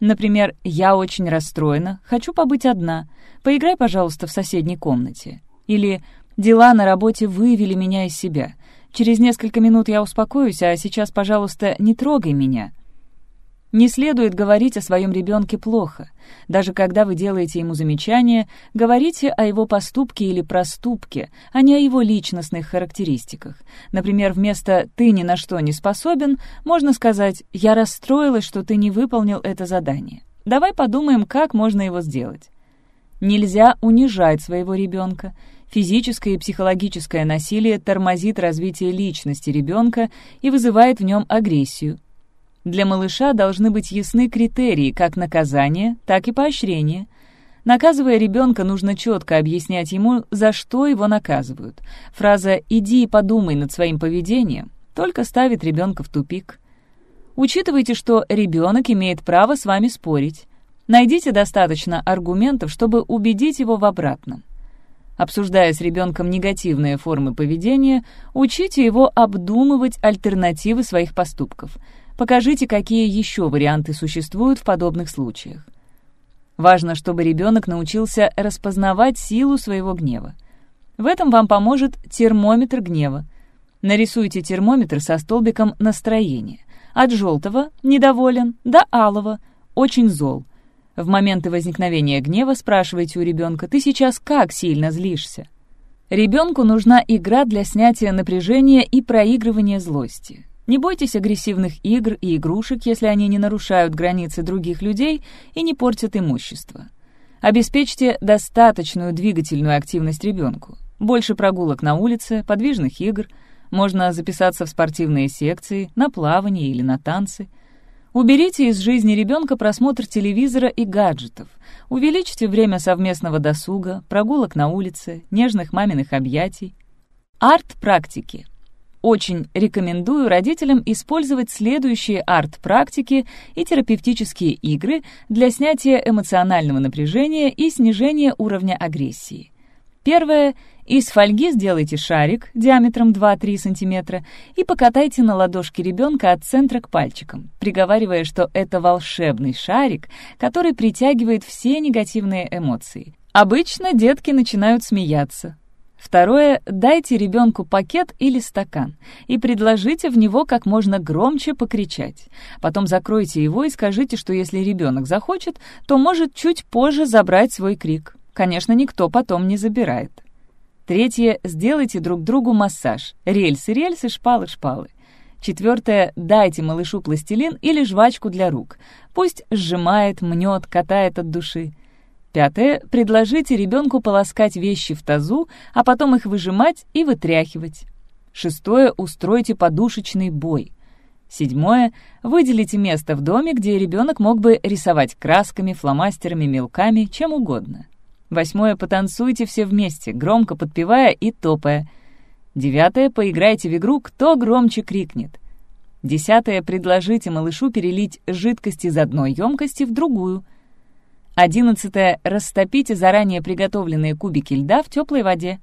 Например, «Я очень расстроена, хочу побыть одна. Поиграй, пожалуйста, в соседней комнате». Или «Дела на работе вывели меня из себя. Через несколько минут я успокоюсь, а сейчас, пожалуйста, не трогай меня». Не следует говорить о своем ребенке плохо. Даже когда вы делаете ему замечания, говорите о его поступке или проступке, а не о его личностных характеристиках. Например, вместо «ты ни на что не способен» можно сказать «я расстроилась, что ты не выполнил это задание». Давай подумаем, как можно его сделать. Нельзя унижать своего ребенка. Физическое и психологическое насилие тормозит развитие личности ребенка и вызывает в нем агрессию, для малыша должны быть ясны критерии как наказания, так и поощрения. Наказывая ребенка, нужно четко объяснять ему, за что его наказывают. Фраза «иди и подумай над своим поведением» только ставит ребенка в тупик. Учитывайте, что ребенок имеет право с вами спорить. Найдите достаточно аргументов, чтобы убедить его в обратном. Обсуждая с ребенком негативные формы поведения, учите его обдумывать альтернативы своих поступков – Покажите, какие еще варианты существуют в подобных случаях. Важно, чтобы ребенок научился распознавать силу своего гнева. В этом вам поможет термометр гнева. Нарисуйте термометр со столбиком настроения. От желтого – недоволен, до алого – очень зол. В моменты возникновения гнева спрашивайте у ребенка «ты сейчас как сильно злишься?». Ребенку нужна игра для снятия напряжения и проигрывания злости. Не бойтесь агрессивных игр и игрушек, если они не нарушают границы других людей и не портят имущество. Обеспечьте достаточную двигательную активность ребенку. Больше прогулок на улице, подвижных игр. Можно записаться в спортивные секции, на плавание или на танцы. Уберите из жизни ребенка просмотр телевизора и гаджетов. Увеличьте время совместного досуга, прогулок на улице, нежных маминых объятий. Арт-практики – очень рекомендую родителям использовать следующие арт-практики и терапевтические игры для снятия эмоционального напряжения и снижения уровня агрессии. Первое. Из фольги сделайте шарик диаметром 2-3 см и покатайте на ладошке ребенка от центра к пальчикам, приговаривая, что это волшебный шарик, который притягивает все негативные эмоции. Обычно детки начинают смеяться. Второе. Дайте ребенку пакет или стакан и предложите в него как можно громче покричать. Потом закройте его и скажите, что если ребенок захочет, то может чуть позже забрать свой крик. Конечно, никто потом не забирает. Третье. Сделайте друг другу массаж. Рельсы, рельсы, шпалы, шпалы. Четвертое. Дайте малышу пластилин или жвачку для рук. Пусть сжимает, мнет, катает от души. Пятое. Предложите ребенку полоскать вещи в тазу, а потом их выжимать и вытряхивать. Шестое. Устройте подушечный бой. Седьмое. Выделите место в доме, где ребенок мог бы рисовать красками, фломастерами, мелками, чем угодно. Восьмое — потанцуйте все вместе, громко подпевая и топая. Девятое — поиграйте в игру «Кто громче крикнет». Десятое — предложите малышу перелить жидкость из одной емкости в другую. Одиннадцатое — растопите заранее приготовленные кубики льда в теплой воде.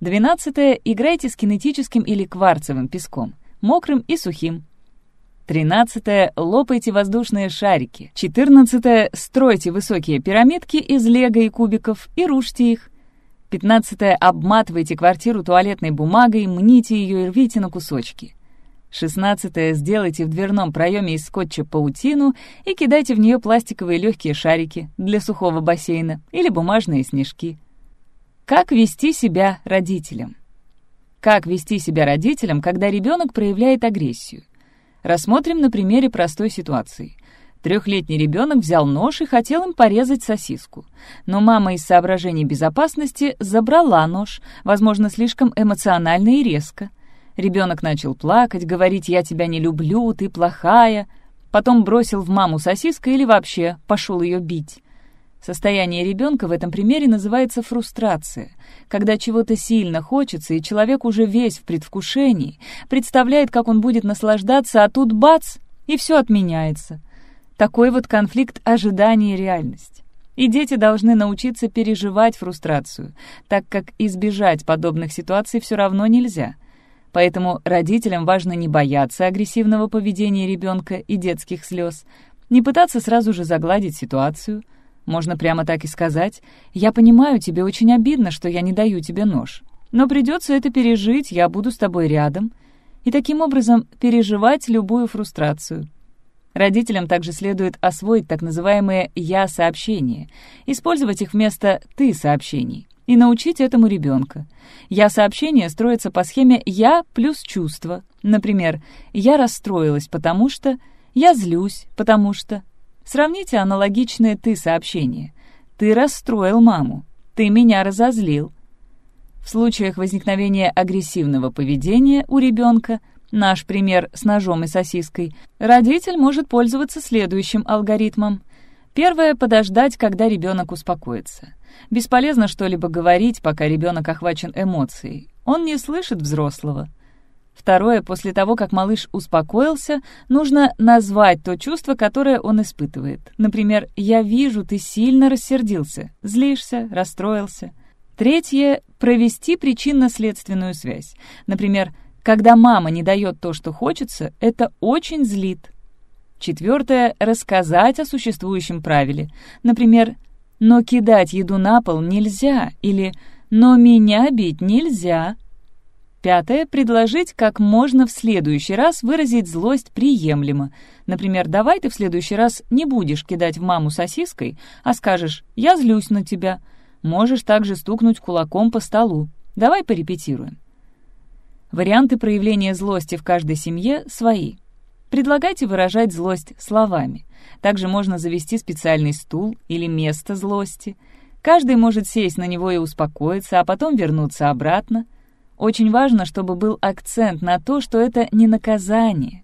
Двенадцатое — играйте с кинетическим или кварцевым песком, мокрым и сухим. 13. Лопайте воздушные шарики. 14. Стройте высокие пирамидки из лего и кубиков и рушьте их. 15. Обматывайте квартиру туалетной бумагой, мните ее и рвите на кусочки. 16. Сделайте в дверном проеме из скотча паутину и кидайте в нее пластиковые легкие шарики для сухого бассейна или бумажные снежки. Как вести себя родителям? Как вести себя родителям, когда ребенок проявляет агрессию? Рассмотрим на примере простой ситуации. Трехлетний ребенок взял нож и хотел им порезать сосиску. Но мама из соображений безопасности забрала нож, возможно, слишком эмоционально и резко. Ребенок начал плакать, говорить «я тебя не люблю, ты плохая», потом бросил в маму сосиской или вообще пошел ее бить. Состояние ребенка в этом примере называется фрустрация, когда чего-то сильно хочется, и человек уже весь в предвкушении, представляет, как он будет наслаждаться, а тут бац, и все отменяется. Такой вот конфликт ожидания и реальность. И дети должны научиться переживать фрустрацию, так как избежать подобных ситуаций все равно нельзя. Поэтому родителям важно не бояться агрессивного поведения ребенка и детских слез, не пытаться сразу же загладить ситуацию — можно прямо так и сказать. «Я понимаю, тебе очень обидно, что я не даю тебе нож. Но придется это пережить, я буду с тобой рядом». И таким образом переживать любую фрустрацию. Родителям также следует освоить так называемые «я-сообщения», использовать их вместо «ты-сообщений» и научить этому ребенка. «Я-сообщение» строится по схеме «я» плюс чувство. Например, «я расстроилась, потому что», «я злюсь, потому что», Сравните аналогичные «ты» сообщения. «Ты расстроил маму», «ты меня разозлил». В случаях возникновения агрессивного поведения у ребенка, наш пример с ножом и сосиской, родитель может пользоваться следующим алгоритмом. Первое — подождать, когда ребенок успокоится. Бесполезно что-либо говорить, пока ребенок охвачен эмоцией. Он не слышит взрослого. Второе, после того, как малыш успокоился, нужно назвать то чувство, которое он испытывает. Например, «Я вижу, ты сильно рассердился, злишься, расстроился». Третье — провести причинно-следственную связь. Например, когда мама не дает то, что хочется, это очень злит. Четвертое — рассказать о существующем правиле. Например, «но кидать еду на пол нельзя» или «но меня бить нельзя». Пятое — предложить как можно в следующий раз выразить злость приемлемо. Например, давай ты в следующий раз не будешь кидать в маму сосиской, а скажешь «я злюсь на тебя». Можешь также стукнуть кулаком по столу. Давай порепетируем. Варианты проявления злости в каждой семье свои. Предлагайте выражать злость словами. Также можно завести специальный стул или место злости. Каждый может сесть на него и успокоиться, а потом вернуться обратно — очень важно, чтобы был акцент на то, что это не наказание.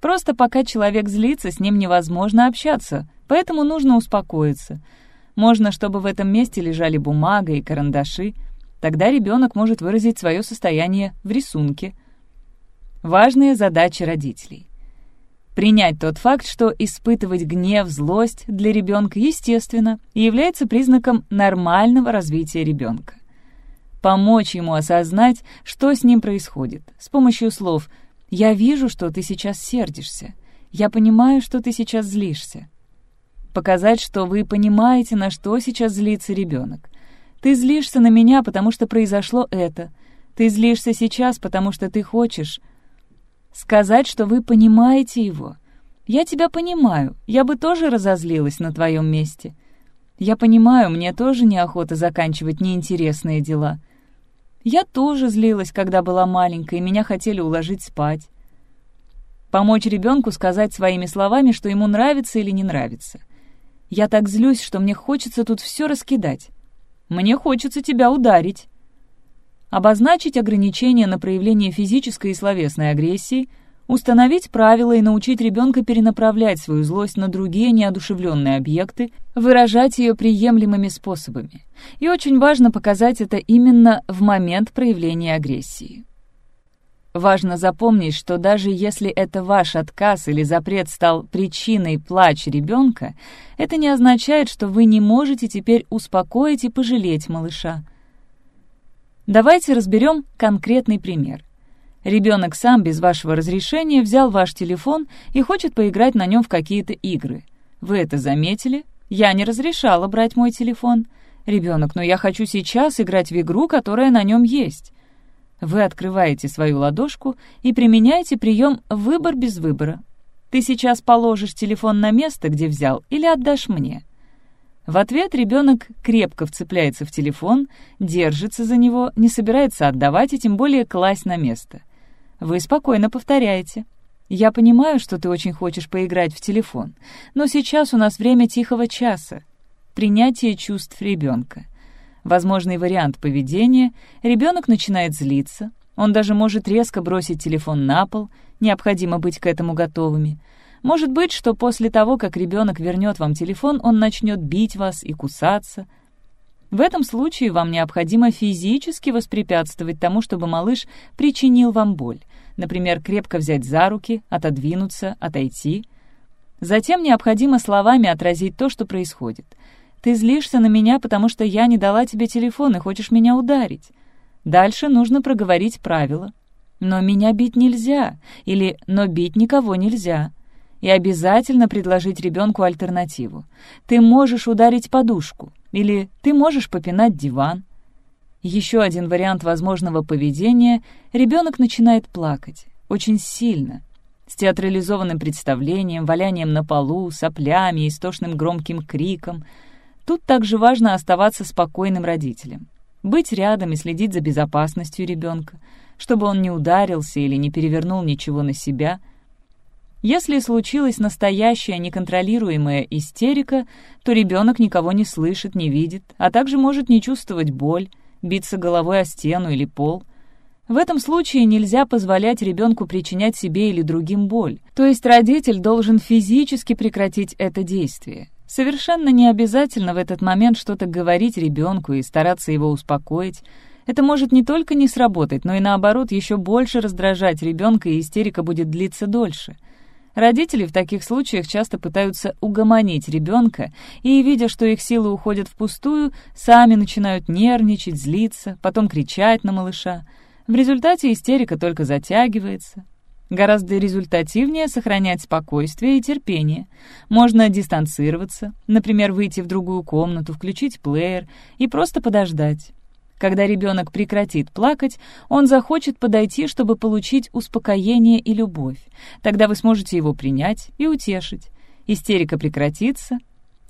Просто пока человек злится, с ним невозможно общаться, поэтому нужно успокоиться. Можно, чтобы в этом месте лежали бумага и карандаши. Тогда ребенок может выразить свое состояние в рисунке. Важная задача родителей. Принять тот факт, что испытывать гнев, злость для ребенка естественно является признаком нормального развития ребенка. Помочь ему осознать, что с ним происходит, с помощью слов «Я вижу, что ты сейчас сердишься», «Я понимаю, что ты сейчас злишься». Показать, что вы понимаете, на что сейчас злится ребенок. Ты злишься на меня, потому что произошло это. Ты злишься сейчас, потому что ты хочешь Сказать, что вы понимаете его. Я тебя понимаю, я бы тоже разозлилась на твоем месте. Я понимаю, мне тоже неохота заканчивать неинтересные дела. Я тоже злилась, когда была маленькой, и меня хотели уложить спать. Помочь ребенку сказать своими словами, что ему нравится или не нравится. Я так злюсь, что мне хочется тут все раскидать. Мне хочется тебя ударить обозначить ограничения на проявление физической и словесной агрессии, установить правила и научить ребенка перенаправлять свою злость на другие неодушевленные объекты, выражать ее приемлемыми способами. И очень важно показать это именно в момент проявления агрессии. Важно запомнить, что даже если это ваш отказ или запрет стал причиной плача ребенка, это не означает, что вы не можете теперь успокоить и пожалеть малыша. Давайте разберем конкретный пример. Ребенок сам без вашего разрешения взял ваш телефон и хочет поиграть на нем в какие-то игры. Вы это заметили? Я не разрешала брать мой телефон. Ребенок, но я хочу сейчас играть в игру, которая на нем есть. Вы открываете свою ладошку и применяете прием «выбор без выбора». Ты сейчас положишь телефон на место, где взял, или отдашь мне. В ответ ребенок крепко вцепляется в телефон, держится за него, не собирается отдавать и тем более класть на место. Вы спокойно повторяете. «Я понимаю, что ты очень хочешь поиграть в телефон, но сейчас у нас время тихого часа. Принятие чувств ребенка. Возможный вариант поведения — ребенок начинает злиться, он даже может резко бросить телефон на пол, необходимо быть к этому готовыми — может быть, что после того, как ребенок вернет вам телефон, он начнет бить вас и кусаться. В этом случае вам необходимо физически воспрепятствовать тому, чтобы малыш причинил вам боль. Например, крепко взять за руки, отодвинуться, отойти. Затем необходимо словами отразить то, что происходит. «Ты злишься на меня, потому что я не дала тебе телефон и хочешь меня ударить». Дальше нужно проговорить правила. «Но меня бить нельзя» или «но бить никого нельзя» и обязательно предложить ребенку альтернативу. Ты можешь ударить подушку или ты можешь попинать диван. Еще один вариант возможного поведения — ребенок начинает плакать, очень сильно, с театрализованным представлением, валянием на полу, соплями, истошным громким криком. Тут также важно оставаться спокойным родителем, быть рядом и следить за безопасностью ребенка, чтобы он не ударился или не перевернул ничего на себя — если случилась настоящая неконтролируемая истерика, то ребенок никого не слышит, не видит, а также может не чувствовать боль, биться головой о стену или пол. В этом случае нельзя позволять ребенку причинять себе или другим боль, то есть родитель должен физически прекратить это действие. Совершенно не обязательно в этот момент что-то говорить ребенку и стараться его успокоить. Это может не только не сработать, но и наоборот еще больше раздражать ребенка, и истерика будет длиться дольше — Родители в таких случаях часто пытаются угомонить ребенка и, видя, что их силы уходят впустую, сами начинают нервничать, злиться, потом кричать на малыша. В результате истерика только затягивается. Гораздо результативнее сохранять спокойствие и терпение. Можно дистанцироваться, например, выйти в другую комнату, включить плеер и просто подождать. Когда ребенок прекратит плакать, он захочет подойти, чтобы получить успокоение и любовь. Тогда вы сможете его принять и утешить. Истерика прекратится.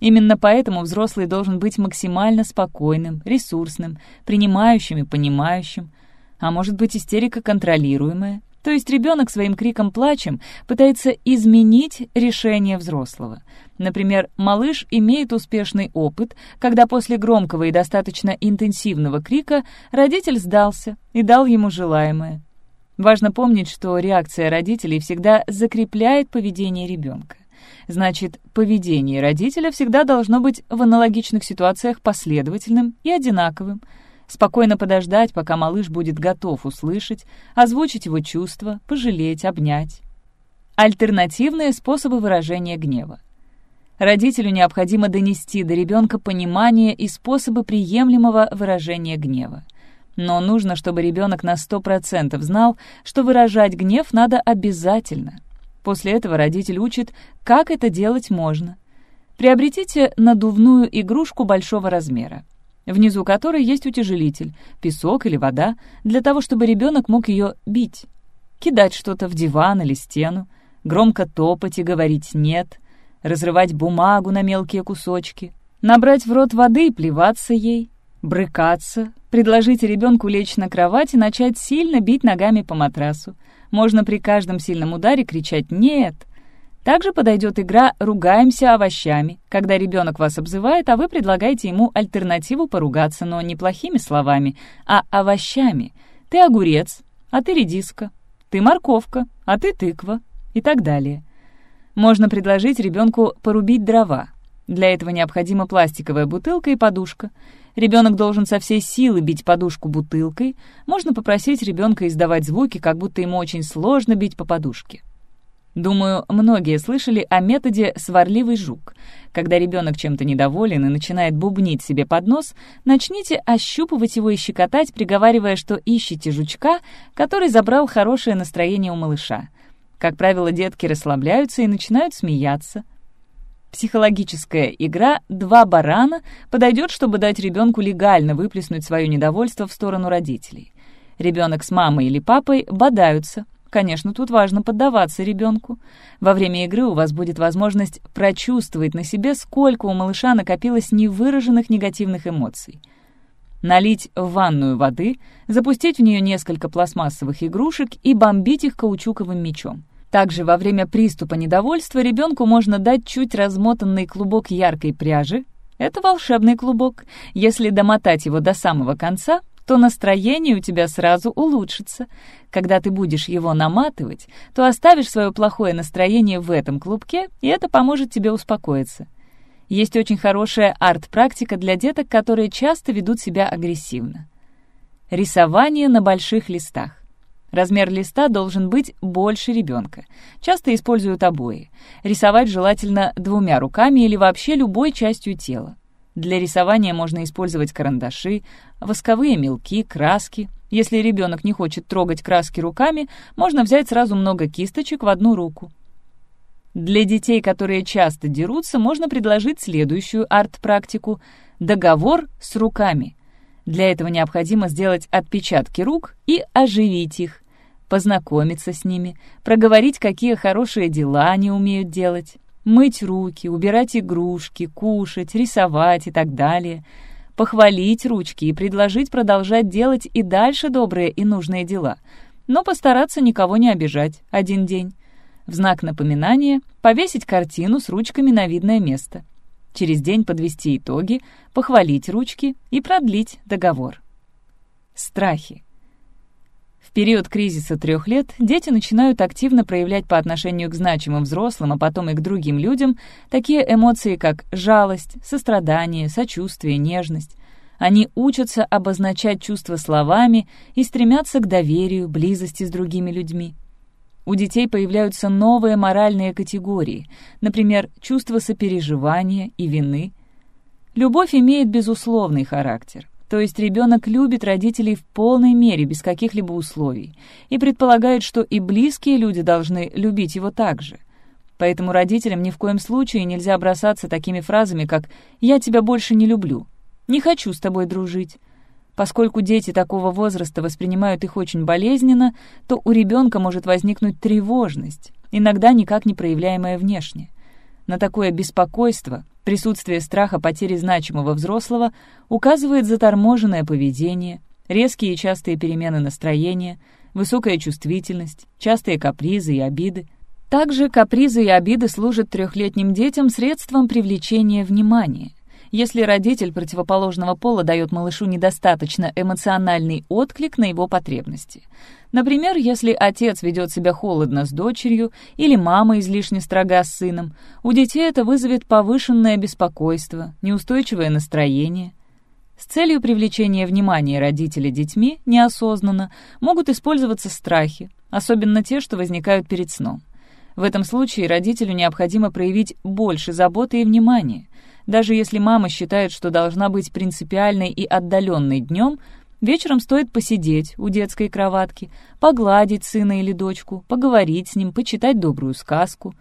Именно поэтому взрослый должен быть максимально спокойным, ресурсным, принимающим и понимающим. А может быть истерика контролируемая, то есть ребенок своим криком-плачем пытается изменить решение взрослого. Например, малыш имеет успешный опыт, когда после громкого и достаточно интенсивного крика родитель сдался и дал ему желаемое. Важно помнить, что реакция родителей всегда закрепляет поведение ребенка. Значит, поведение родителя всегда должно быть в аналогичных ситуациях последовательным и одинаковым – спокойно подождать, пока малыш будет готов услышать, озвучить его чувства, пожалеть, обнять. Альтернативные способы выражения гнева. Родителю необходимо донести до ребенка понимание и способы приемлемого выражения гнева. Но нужно, чтобы ребенок на 100% знал, что выражать гнев надо обязательно. После этого родитель учит, как это делать можно. Приобретите надувную игрушку большого размера, внизу которой есть утяжелитель, песок или вода, для того, чтобы ребенок мог ее бить. Кидать что-то в диван или стену, громко топать и говорить «нет», разрывать бумагу на мелкие кусочки, набрать в рот воды и плеваться ей, брыкаться, предложить ребенку лечь на кровать и начать сильно бить ногами по матрасу. Можно при каждом сильном ударе кричать «нет». Также подойдет игра «Ругаемся овощами», когда ребенок вас обзывает, а вы предлагаете ему альтернативу поругаться, но не плохими словами, а овощами. Ты огурец, а ты редиска. Ты морковка, а ты тыква. И так далее. Можно предложить ребенку порубить дрова. Для этого необходима пластиковая бутылка и подушка. Ребенок должен со всей силы бить подушку бутылкой. Можно попросить ребенка издавать звуки, как будто ему очень сложно бить по подушке. Думаю, многие слышали о методе «сварливый жук». Когда ребенок чем-то недоволен и начинает бубнить себе под нос, начните ощупывать его и щекотать, приговаривая, что ищете жучка, который забрал хорошее настроение у малыша. Как правило, детки расслабляются и начинают смеяться. Психологическая игра «Два барана» подойдет, чтобы дать ребенку легально выплеснуть свое недовольство в сторону родителей. Ребенок с мамой или папой бодаются. Конечно, тут важно поддаваться ребенку. Во время игры у вас будет возможность прочувствовать на себе, сколько у малыша накопилось невыраженных негативных эмоций. Налить в ванную воды, запустить в нее несколько пластмассовых игрушек и бомбить их каучуковым мячом. Также во время приступа недовольства ребенку можно дать чуть размотанный клубок яркой пряжи. Это волшебный клубок. Если домотать его до самого конца, то настроение у тебя сразу улучшится. Когда ты будешь его наматывать, то оставишь свое плохое настроение в этом клубке, и это поможет тебе успокоиться. Есть очень хорошая арт-практика для деток, которые часто ведут себя агрессивно. Рисование на больших листах. Размер листа должен быть больше ребенка. Часто используют обои. Рисовать желательно двумя руками или вообще любой частью тела. Для рисования можно использовать карандаши, восковые мелки, краски. Если ребенок не хочет трогать краски руками, можно взять сразу много кисточек в одну руку. Для детей, которые часто дерутся, можно предложить следующую арт-практику – договор с руками. Для этого необходимо сделать отпечатки рук и оживить их познакомиться с ними, проговорить, какие хорошие дела они умеют делать, мыть руки, убирать игрушки, кушать, рисовать и так далее, похвалить ручки и предложить продолжать делать и дальше добрые и нужные дела, но постараться никого не обижать один день. В знак напоминания повесить картину с ручками на видное место. Через день подвести итоги, похвалить ручки и продлить договор. Страхи. Период кризиса трех лет дети начинают активно проявлять по отношению к значимым взрослым, а потом и к другим людям, такие эмоции, как жалость, сострадание, сочувствие, нежность. Они учатся обозначать чувства словами и стремятся к доверию, близости с другими людьми. У детей появляются новые моральные категории, например, чувство сопереживания и вины. Любовь имеет безусловный характер. То есть ребенок любит родителей в полной мере, без каких-либо условий, и предполагает, что и близкие люди должны любить его так же. Поэтому родителям ни в коем случае нельзя бросаться такими фразами, как «я тебя больше не люблю», «не хочу с тобой дружить». Поскольку дети такого возраста воспринимают их очень болезненно, то у ребенка может возникнуть тревожность, иногда никак не проявляемая внешне. На такое беспокойство Присутствие страха потери значимого взрослого указывает заторможенное поведение, резкие и частые перемены настроения, высокая чувствительность, частые капризы и обиды. Также капризы и обиды служат трехлетним детям средством привлечения внимания. Если родитель противоположного пола дает малышу недостаточно эмоциональный отклик на его потребности — Например, если отец ведет себя холодно с дочерью или мама излишне строга с сыном, у детей это вызовет повышенное беспокойство, неустойчивое настроение. С целью привлечения внимания родителей детьми неосознанно могут использоваться страхи, особенно те, что возникают перед сном. В этом случае родителю необходимо проявить больше заботы и внимания. Даже если мама считает, что должна быть принципиальной и отдаленной днем, вечером стоит посидеть у детской кроватки, погладить сына или дочку, поговорить с ним, почитать добрую сказку.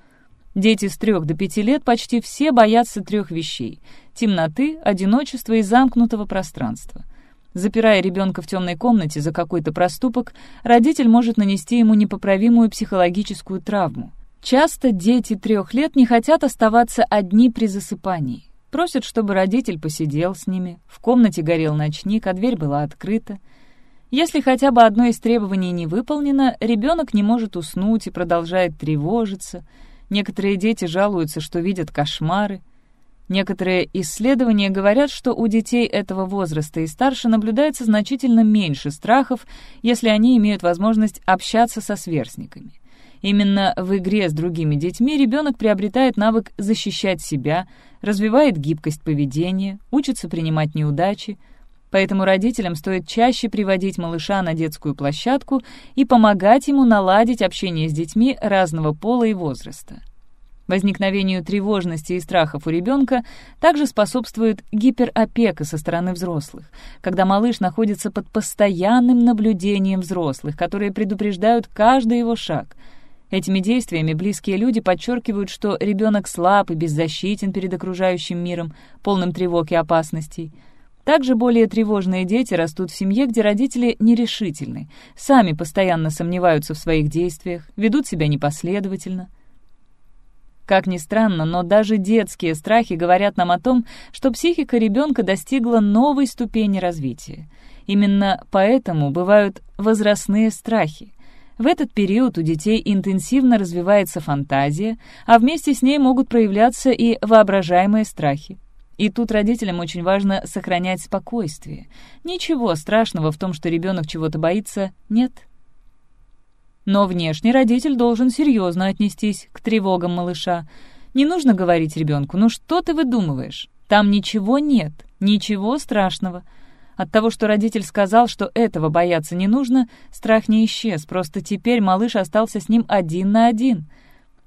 Дети с трех до пяти лет почти все боятся трех вещей — темноты, одиночества и замкнутого пространства. Запирая ребенка в темной комнате за какой-то проступок, родитель может нанести ему непоправимую психологическую травму. Часто дети трех лет не хотят оставаться одни при засыпании. Просят, чтобы родитель посидел с ними, в комнате горел ночник, а дверь была открыта. Если хотя бы одно из требований не выполнено, ребенок не может уснуть и продолжает тревожиться — Некоторые дети жалуются, что видят кошмары. Некоторые исследования говорят, что у детей этого возраста и старше наблюдается значительно меньше страхов, если они имеют возможность общаться со сверстниками. Именно в игре с другими детьми ребенок приобретает навык защищать себя, развивает гибкость поведения, учится принимать неудачи, Поэтому родителям стоит чаще приводить малыша на детскую площадку и помогать ему наладить общение с детьми разного пола и возраста. Возникновению тревожности и страхов у ребенка также способствует гиперопека со стороны взрослых, когда малыш находится под постоянным наблюдением взрослых, которые предупреждают каждый его шаг. Этими действиями близкие люди подчеркивают, что ребенок слаб и беззащитен перед окружающим миром, полным тревог и опасностей — также более тревожные дети растут в семье, где родители нерешительны, сами постоянно сомневаются в своих действиях, ведут себя непоследовательно. Как ни странно, но даже детские страхи говорят нам о том, что психика ребенка достигла новой ступени развития. Именно поэтому бывают возрастные страхи. В этот период у детей интенсивно развивается фантазия, а вместе с ней могут проявляться и воображаемые страхи. И тут родителям очень важно сохранять спокойствие. Ничего страшного в том, что ребенок чего-то боится, нет. Но внешний родитель должен серьезно отнестись к тревогам малыша. Не нужно говорить ребенку, ну что ты выдумываешь? Там ничего нет, ничего страшного. От того, что родитель сказал, что этого бояться не нужно, страх не исчез, просто теперь малыш остался с ним один на один.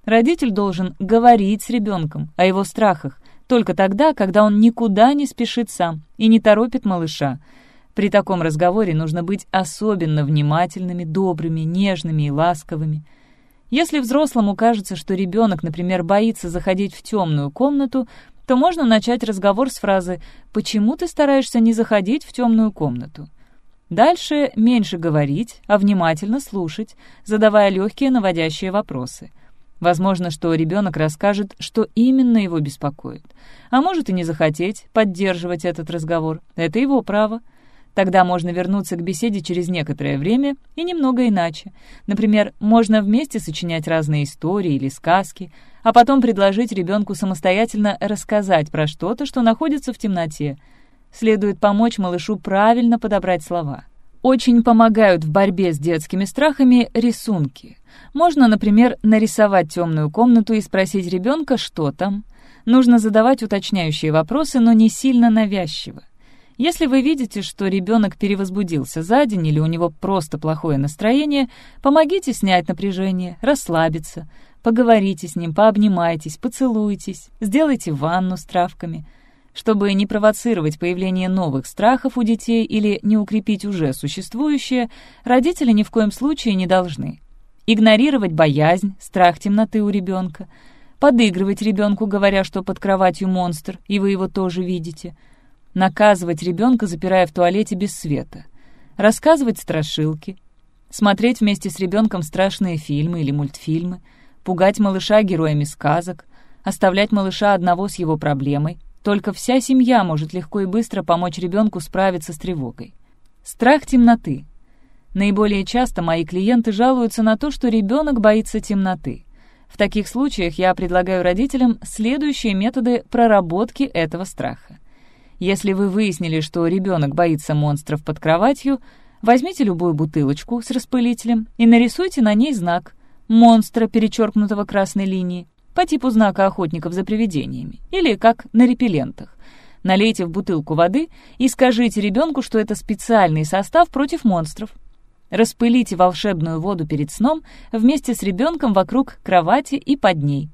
Родитель должен говорить с ребенком о его страхах, только тогда, когда он никуда не спешит сам и не торопит малыша. При таком разговоре нужно быть особенно внимательными, добрыми, нежными и ласковыми. Если взрослому кажется, что ребенок, например, боится заходить в темную комнату, то можно начать разговор с фразы «Почему ты стараешься не заходить в темную комнату?». Дальше меньше говорить, а внимательно слушать, задавая легкие наводящие вопросы – Возможно, что ребенок расскажет, что именно его беспокоит. А может и не захотеть поддерживать этот разговор. Это его право. Тогда можно вернуться к беседе через некоторое время и немного иначе. Например, можно вместе сочинять разные истории или сказки, а потом предложить ребенку самостоятельно рассказать про что-то, что находится в темноте. Следует помочь малышу правильно подобрать слова. Очень помогают в борьбе с детскими страхами рисунки. Можно, например, нарисовать темную комнату и спросить ребенка, что там. Нужно задавать уточняющие вопросы, но не сильно навязчиво. Если вы видите, что ребенок перевозбудился за день или у него просто плохое настроение, помогите снять напряжение, расслабиться, поговорите с ним, пообнимайтесь, поцелуйтесь, сделайте ванну с травками — чтобы не провоцировать появление новых страхов у детей или не укрепить уже существующее, родители ни в коем случае не должны. Игнорировать боязнь, страх темноты у ребенка, подыгрывать ребенку, говоря, что под кроватью монстр, и вы его тоже видите, наказывать ребенка, запирая в туалете без света, рассказывать страшилки, смотреть вместе с ребенком страшные фильмы или мультфильмы, пугать малыша героями сказок, оставлять малыша одного с его проблемой, только вся семья может легко и быстро помочь ребенку справиться с тревогой. Страх темноты. Наиболее часто мои клиенты жалуются на то, что ребенок боится темноты. В таких случаях я предлагаю родителям следующие методы проработки этого страха. Если вы выяснили, что ребенок боится монстров под кроватью, возьмите любую бутылочку с распылителем и нарисуйте на ней знак монстра, перечеркнутого красной линией по типу знака охотников за привидениями, или как на репеллентах. Налейте в бутылку воды и скажите ребенку, что это специальный состав против монстров. Распылите волшебную воду перед сном вместе с ребенком вокруг кровати и под ней.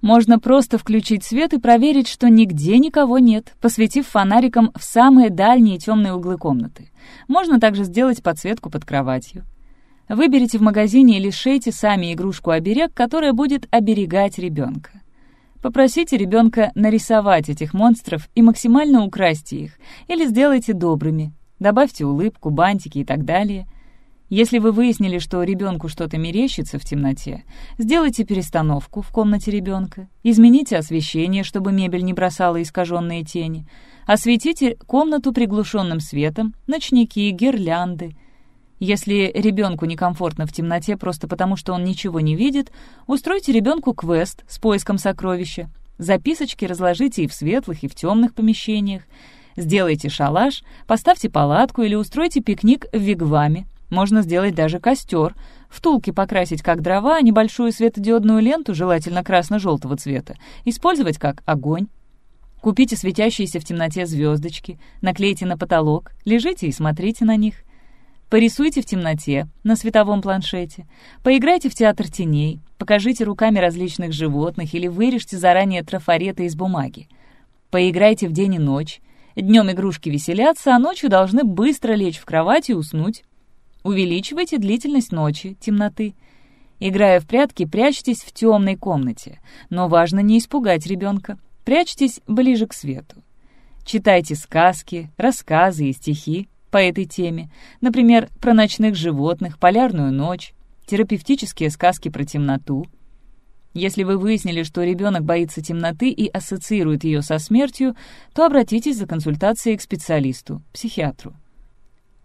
Можно просто включить свет и проверить, что нигде никого нет, посветив фонариком в самые дальние темные углы комнаты. Можно также сделать подсветку под кроватью. Выберите в магазине или шейте сами игрушку-оберег, которая будет оберегать ребенка. Попросите ребенка нарисовать этих монстров и максимально украсьте их, или сделайте добрыми. Добавьте улыбку, бантики и так далее — если вы выяснили, что ребенку что-то мерещится в темноте, сделайте перестановку в комнате ребенка, измените освещение, чтобы мебель не бросала искаженные тени, осветите комнату приглушенным светом, ночники, гирлянды. Если ребенку некомфортно в темноте просто потому, что он ничего не видит, устройте ребенку квест с поиском сокровища. Записочки разложите и в светлых, и в темных помещениях. Сделайте шалаш, поставьте палатку или устройте пикник в вигваме, можно сделать даже костер, втулки покрасить как дрова, небольшую светодиодную ленту, желательно красно-желтого цвета, использовать как огонь. Купите светящиеся в темноте звездочки, наклейте на потолок, лежите и смотрите на них. Порисуйте в темноте, на световом планшете. Поиграйте в театр теней, покажите руками различных животных или вырежьте заранее трафареты из бумаги. Поиграйте в день и ночь. Днем игрушки веселятся, а ночью должны быстро лечь в кровать и уснуть. Увеличивайте длительность ночи, темноты. Играя в прятки, прячьтесь в темной комнате, но важно не испугать ребенка. Прячьтесь ближе к свету. Читайте сказки, рассказы и стихи по этой теме, например, про ночных животных, полярную ночь, терапевтические сказки про темноту. Если вы выяснили, что ребенок боится темноты и ассоциирует ее со смертью, то обратитесь за консультацией к специалисту, психиатру.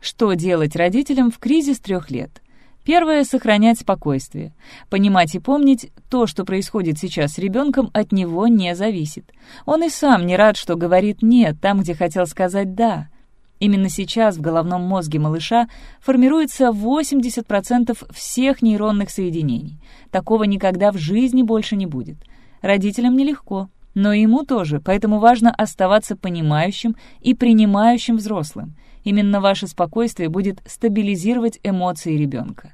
Что делать родителям в кризис трех лет? Первое — сохранять спокойствие. Понимать и помнить, то, что происходит сейчас с ребенком, от него не зависит. Он и сам не рад, что говорит «нет» там, где хотел сказать «да». Именно сейчас в головном мозге малыша формируется 80% всех нейронных соединений. Такого никогда в жизни больше не будет. Родителям нелегко, но и ему тоже, поэтому важно оставаться понимающим и принимающим взрослым. Именно ваше спокойствие будет стабилизировать эмоции ребенка.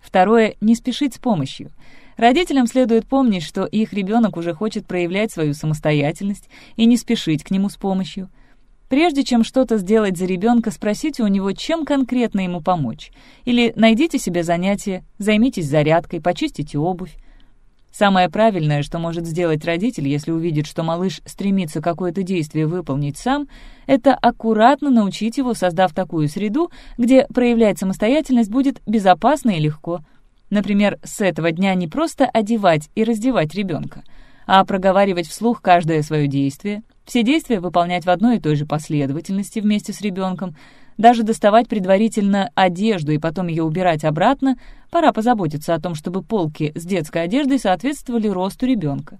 Второе — не спешить с помощью. Родителям следует помнить, что их ребенок уже хочет проявлять свою самостоятельность и не спешить к нему с помощью. Прежде чем что-то сделать за ребенка, спросите у него, чем конкретно ему помочь. Или найдите себе занятие, займитесь зарядкой, почистите обувь. Самое правильное, что может сделать родитель, если увидит, что малыш стремится какое-то действие выполнить сам, это аккуратно научить его, создав такую среду, где проявлять самостоятельность будет безопасно и легко. Например, с этого дня не просто одевать и раздевать ребенка, а проговаривать вслух каждое свое действие, все действия выполнять в одной и той же последовательности вместе с ребенком, даже доставать предварительно одежду и потом ее убирать обратно, пора позаботиться о том, чтобы полки с детской одеждой соответствовали росту ребенка.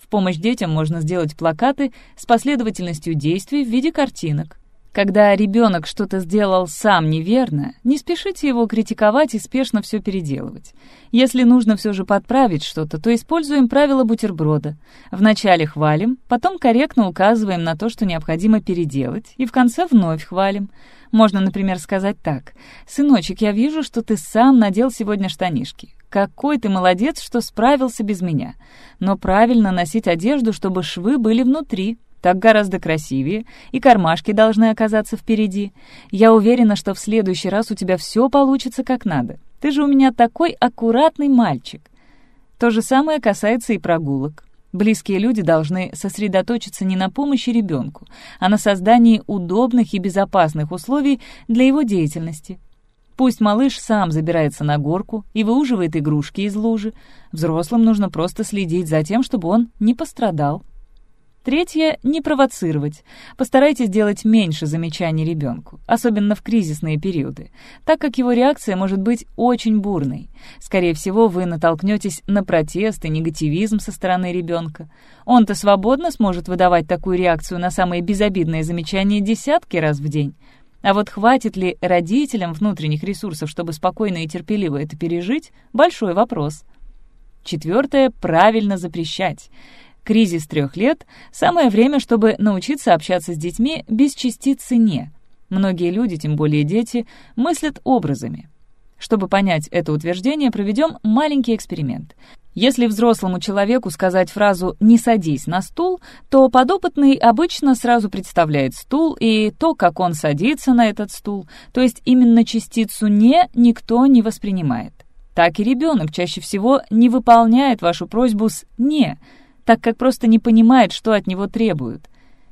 В помощь детям можно сделать плакаты с последовательностью действий в виде картинок. Когда ребенок что-то сделал сам неверно, не спешите его критиковать и спешно все переделывать. Если нужно все же подправить что-то, то используем правило бутерброда. Вначале хвалим, потом корректно указываем на то, что необходимо переделать, и в конце вновь хвалим. Можно, например, сказать так. «Сыночек, я вижу, что ты сам надел сегодня штанишки. Какой ты молодец, что справился без меня. Но правильно носить одежду, чтобы швы были внутри, так гораздо красивее, и кармашки должны оказаться впереди. Я уверена, что в следующий раз у тебя все получится как надо. Ты же у меня такой аккуратный мальчик. То же самое касается и прогулок. Близкие люди должны сосредоточиться не на помощи ребенку, а на создании удобных и безопасных условий для его деятельности. Пусть малыш сам забирается на горку и выуживает игрушки из лужи. Взрослым нужно просто следить за тем, чтобы он не пострадал. Третье — не провоцировать. Постарайтесь делать меньше замечаний ребенку, особенно в кризисные периоды, так как его реакция может быть очень бурной. Скорее всего, вы натолкнетесь на протест и негативизм со стороны ребенка. Он-то свободно сможет выдавать такую реакцию на самые безобидные замечания десятки раз в день. А вот хватит ли родителям внутренних ресурсов, чтобы спокойно и терпеливо это пережить — большой вопрос. Четвертое — правильно запрещать. Кризис трех лет — самое время, чтобы научиться общаться с детьми без частицы «не». Многие люди, тем более дети, мыслят образами. Чтобы понять это утверждение, проведем маленький эксперимент. Если взрослому человеку сказать фразу «не садись на стул», то подопытный обычно сразу представляет стул и то, как он садится на этот стул, то есть именно частицу «не» никто не воспринимает. Так и ребенок чаще всего не выполняет вашу просьбу с «не», так как просто не понимает, что от него требуют.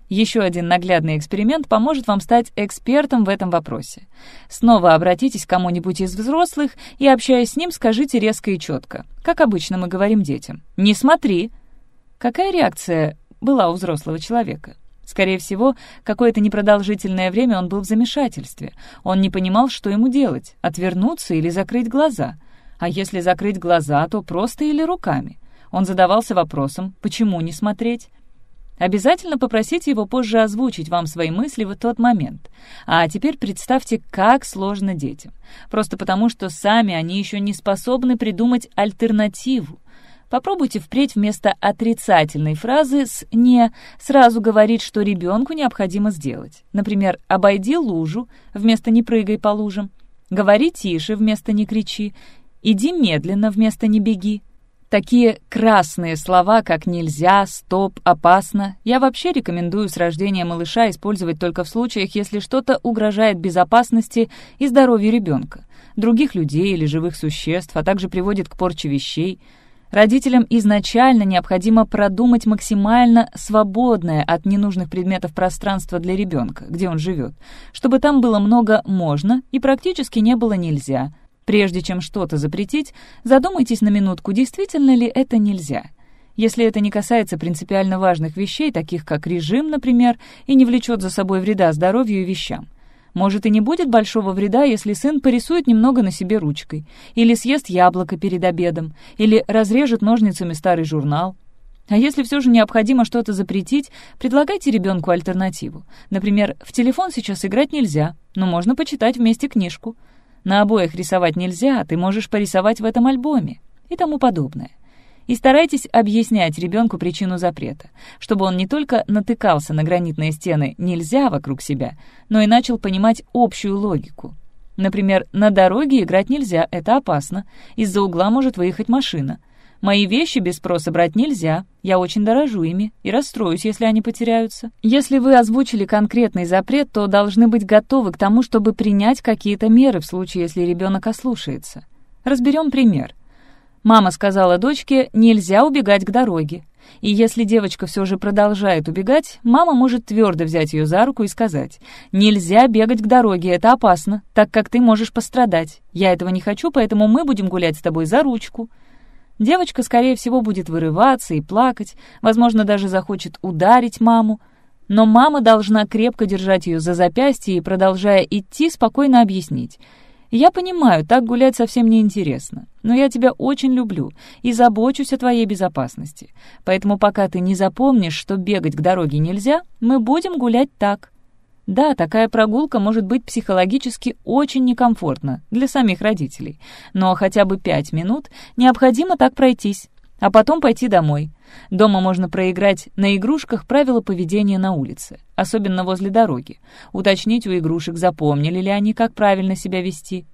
Еще один наглядный эксперимент поможет вам стать экспертом в этом вопросе. Снова обратитесь к кому-нибудь из взрослых и, общаясь с ним, скажите резко и четко, как обычно мы говорим детям. «Не смотри!» Какая реакция была у взрослого человека? Скорее всего, какое-то непродолжительное время он был в замешательстве. Он не понимал, что ему делать — отвернуться или закрыть глаза. А если закрыть глаза, то просто или руками. Он задавался вопросом, почему не смотреть? Обязательно попросите его позже озвучить вам свои мысли в тот момент. А теперь представьте, как сложно детям. Просто потому, что сами они еще не способны придумать альтернативу. Попробуйте впредь вместо отрицательной фразы с «не» сразу говорить, что ребенку необходимо сделать. Например, «обойди лужу» вместо «не прыгай по лужам», «говори тише» вместо «не кричи», «иди медленно» вместо «не беги». Такие красные слова, как «нельзя», «стоп», «опасно» я вообще рекомендую с рождения малыша использовать только в случаях, если что-то угрожает безопасности и здоровью ребенка, других людей или живых существ, а также приводит к порче вещей. Родителям изначально необходимо продумать максимально свободное от ненужных предметов пространство для ребенка, где он живет, чтобы там было много «можно» и практически не было «нельзя», Прежде чем что-то запретить, задумайтесь на минутку, действительно ли это нельзя. Если это не касается принципиально важных вещей, таких как режим, например, и не влечет за собой вреда здоровью и вещам. Может, и не будет большого вреда, если сын порисует немного на себе ручкой, или съест яблоко перед обедом, или разрежет ножницами старый журнал. А если все же необходимо что-то запретить, предлагайте ребенку альтернативу. Например, в телефон сейчас играть нельзя, но можно почитать вместе книжку. На обоях рисовать нельзя, ты можешь порисовать в этом альбоме и тому подобное. И старайтесь объяснять ребенку причину запрета, чтобы он не только натыкался на гранитные стены «нельзя» вокруг себя, но и начал понимать общую логику. Например, на дороге играть нельзя, это опасно, из-за угла может выехать машина — Мои вещи без спроса брать нельзя, я очень дорожу ими и расстроюсь, если они потеряются. Если вы озвучили конкретный запрет, то должны быть готовы к тому, чтобы принять какие-то меры в случае, если ребенок ослушается. Разберем пример. Мама сказала дочке «нельзя убегать к дороге». И если девочка все же продолжает убегать, мама может твердо взять ее за руку и сказать «Нельзя бегать к дороге, это опасно, так как ты можешь пострадать. Я этого не хочу, поэтому мы будем гулять с тобой за ручку». Девочка, скорее всего, будет вырываться и плакать, возможно, даже захочет ударить маму, но мама должна крепко держать ее за запястье и, продолжая идти, спокойно объяснить. «Я понимаю, так гулять совсем неинтересно, но я тебя очень люблю и забочусь о твоей безопасности. Поэтому пока ты не запомнишь, что бегать к дороге нельзя, мы будем гулять так». Да, такая прогулка может быть психологически очень некомфортна для самих родителей, но хотя бы пять минут необходимо так пройтись, а потом пойти домой. Дома можно проиграть на игрушках правила поведения на улице, особенно возле дороги, уточнить у игрушек, запомнили ли они, как правильно себя вести.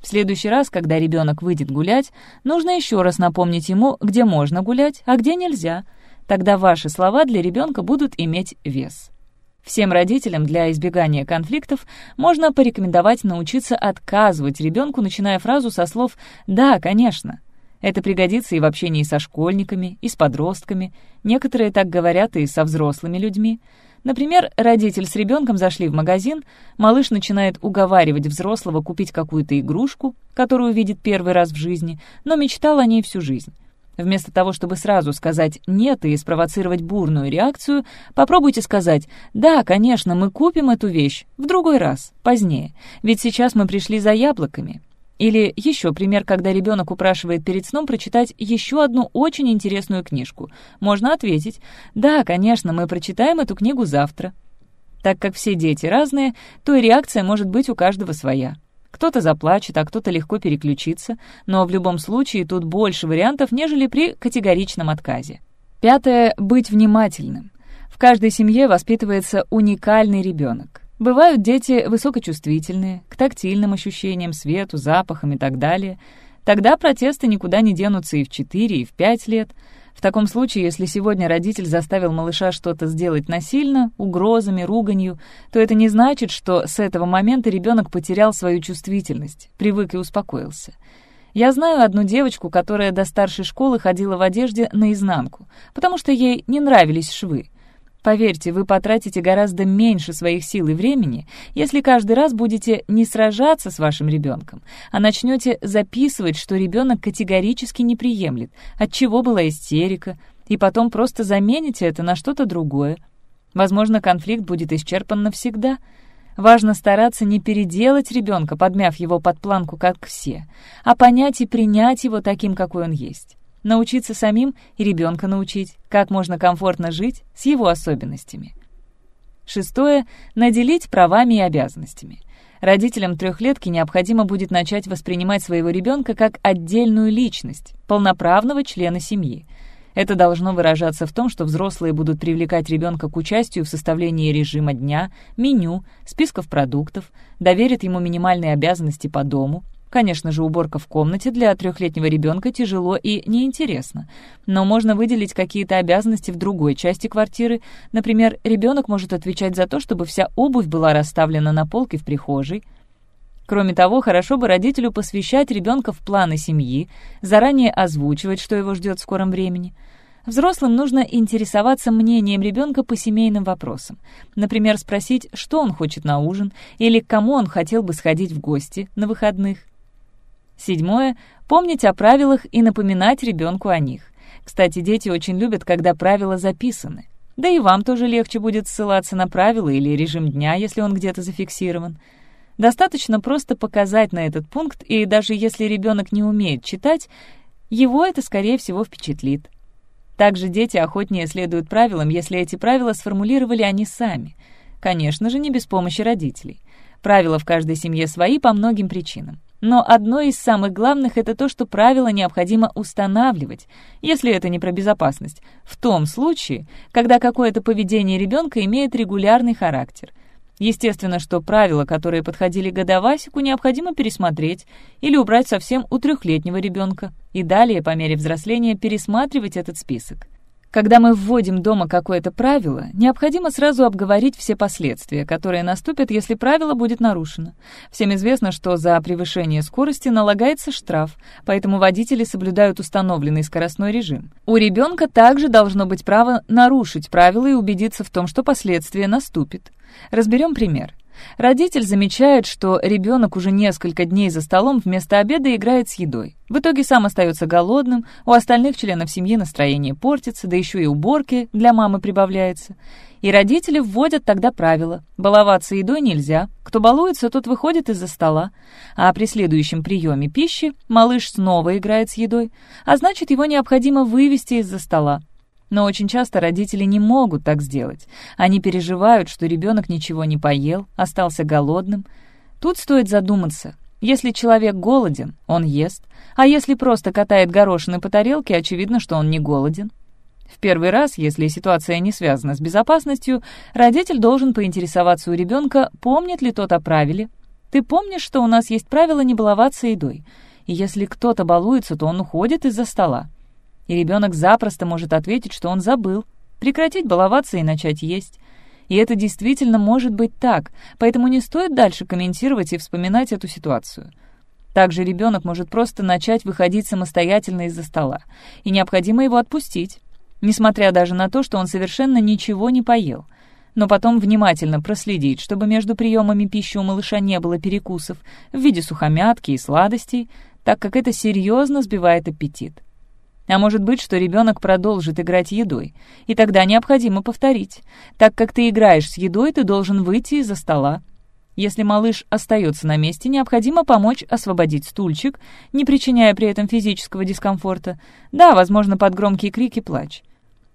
В следующий раз, когда ребенок выйдет гулять, нужно еще раз напомнить ему, где можно гулять, а где нельзя. Тогда ваши слова для ребенка будут иметь вес. Всем родителям для избегания конфликтов можно порекомендовать научиться отказывать ребенку, начиная фразу со слов «да, конечно». Это пригодится и в общении со школьниками, и с подростками. Некоторые так говорят и со взрослыми людьми. Например, родитель с ребенком зашли в магазин, малыш начинает уговаривать взрослого купить какую-то игрушку, которую видит первый раз в жизни, но мечтал о ней всю жизнь. Вместо того, чтобы сразу сказать «нет» и спровоцировать бурную реакцию, попробуйте сказать «да, конечно, мы купим эту вещь в другой раз, позднее, ведь сейчас мы пришли за яблоками». Или еще пример, когда ребенок упрашивает перед сном прочитать еще одну очень интересную книжку. Можно ответить «да, конечно, мы прочитаем эту книгу завтра». Так как все дети разные, то и реакция может быть у каждого своя. Кто-то заплачет, а кто-то легко переключится, но в любом случае тут больше вариантов, нежели при категоричном отказе. Пятое — быть внимательным. В каждой семье воспитывается уникальный ребенок. Бывают дети высокочувствительные, к тактильным ощущениям, свету, запахам и так далее. Тогда протесты никуда не денутся и в 4, и в 5 лет. В таком случае, если сегодня родитель заставил малыша что-то сделать насильно, угрозами, руганью, то это не значит, что с этого момента ребенок потерял свою чувствительность, привык и успокоился. Я знаю одну девочку, которая до старшей школы ходила в одежде наизнанку, потому что ей не нравились швы. Поверьте, вы потратите гораздо меньше своих сил и времени, если каждый раз будете не сражаться с вашим ребенком, а начнете записывать, что ребенок категорически не приемлет, от чего была истерика, и потом просто замените это на что-то другое. Возможно, конфликт будет исчерпан навсегда — Важно стараться не переделать ребенка, подмяв его под планку, как все, а понять и принять его таким, какой он есть. Научиться самим и ребенка научить, как можно комфортно жить с его особенностями. Шестое — наделить правами и обязанностями. Родителям трехлетки необходимо будет начать воспринимать своего ребенка как отдельную личность, полноправного члена семьи — это должно выражаться в том, что взрослые будут привлекать ребенка к участию в составлении режима дня, меню, списков продуктов, доверят ему минимальные обязанности по дому. Конечно же, уборка в комнате для трехлетнего ребенка тяжело и неинтересно, но можно выделить какие-то обязанности в другой части квартиры. Например, ребенок может отвечать за то, чтобы вся обувь была расставлена на полке в прихожей, Кроме того, хорошо бы родителю посвящать ребенка в планы семьи, заранее озвучивать, что его ждет в скором времени. Взрослым нужно интересоваться мнением ребенка по семейным вопросам. Например, спросить, что он хочет на ужин или к кому он хотел бы сходить в гости на выходных. Седьмое. Помнить о правилах и напоминать ребенку о них. Кстати, дети очень любят, когда правила записаны. Да и вам тоже легче будет ссылаться на правила или режим дня, если он где-то зафиксирован. Достаточно просто показать на этот пункт, и даже если ребенок не умеет читать, его это, скорее всего, впечатлит. Также дети охотнее следуют правилам, если эти правила сформулировали они сами. Конечно же, не без помощи родителей. Правила в каждой семье свои по многим причинам. Но одно из самых главных — это то, что правила необходимо устанавливать, если это не про безопасность, в том случае, когда какое-то поведение ребенка имеет регулярный характер, Естественно, что правила, которые подходили годовасику, необходимо пересмотреть или убрать совсем у трехлетнего ребенка, и далее, по мере взросления, пересматривать этот список. Когда мы вводим дома какое-то правило, необходимо сразу обговорить все последствия, которые наступят, если правило будет нарушено. Всем известно, что за превышение скорости налагается штраф, поэтому водители соблюдают установленный скоростной режим. У ребенка также должно быть право нарушить правила и убедиться в том, что последствия наступит. Разберем пример. Родитель замечает, что ребенок уже несколько дней за столом вместо обеда играет с едой. В итоге сам остается голодным, у остальных членов семьи настроение портится, да еще и уборки для мамы прибавляется. И родители вводят тогда правило. Баловаться едой нельзя, кто балуется, тот выходит из-за стола. А при следующем приеме пищи малыш снова играет с едой, а значит, его необходимо вывести из-за стола. Но очень часто родители не могут так сделать. Они переживают, что ребенок ничего не поел, остался голодным. Тут стоит задуматься. Если человек голоден, он ест, а если просто катает горошины по тарелке, очевидно, что он не голоден. В первый раз, если ситуация не связана с безопасностью, родитель должен поинтересоваться у ребенка, помнит ли тот о правиле. «Ты помнишь, что у нас есть правило не баловаться едой?» И если кто-то балуется, то он уходит из-за стола и ребенок запросто может ответить, что он забыл, прекратить баловаться и начать есть. И это действительно может быть так, поэтому не стоит дальше комментировать и вспоминать эту ситуацию. Также ребенок может просто начать выходить самостоятельно из-за стола, и необходимо его отпустить, несмотря даже на то, что он совершенно ничего не поел. Но потом внимательно проследить, чтобы между приемами пищи у малыша не было перекусов в виде сухомятки и сладостей, так как это серьезно сбивает аппетит. А может быть, что ребенок продолжит играть едой, и тогда необходимо повторить. Так как ты играешь с едой, ты должен выйти из-за стола. Если малыш остается на месте, необходимо помочь освободить стульчик, не причиняя при этом физического дискомфорта. Да, возможно, под громкие крики плач.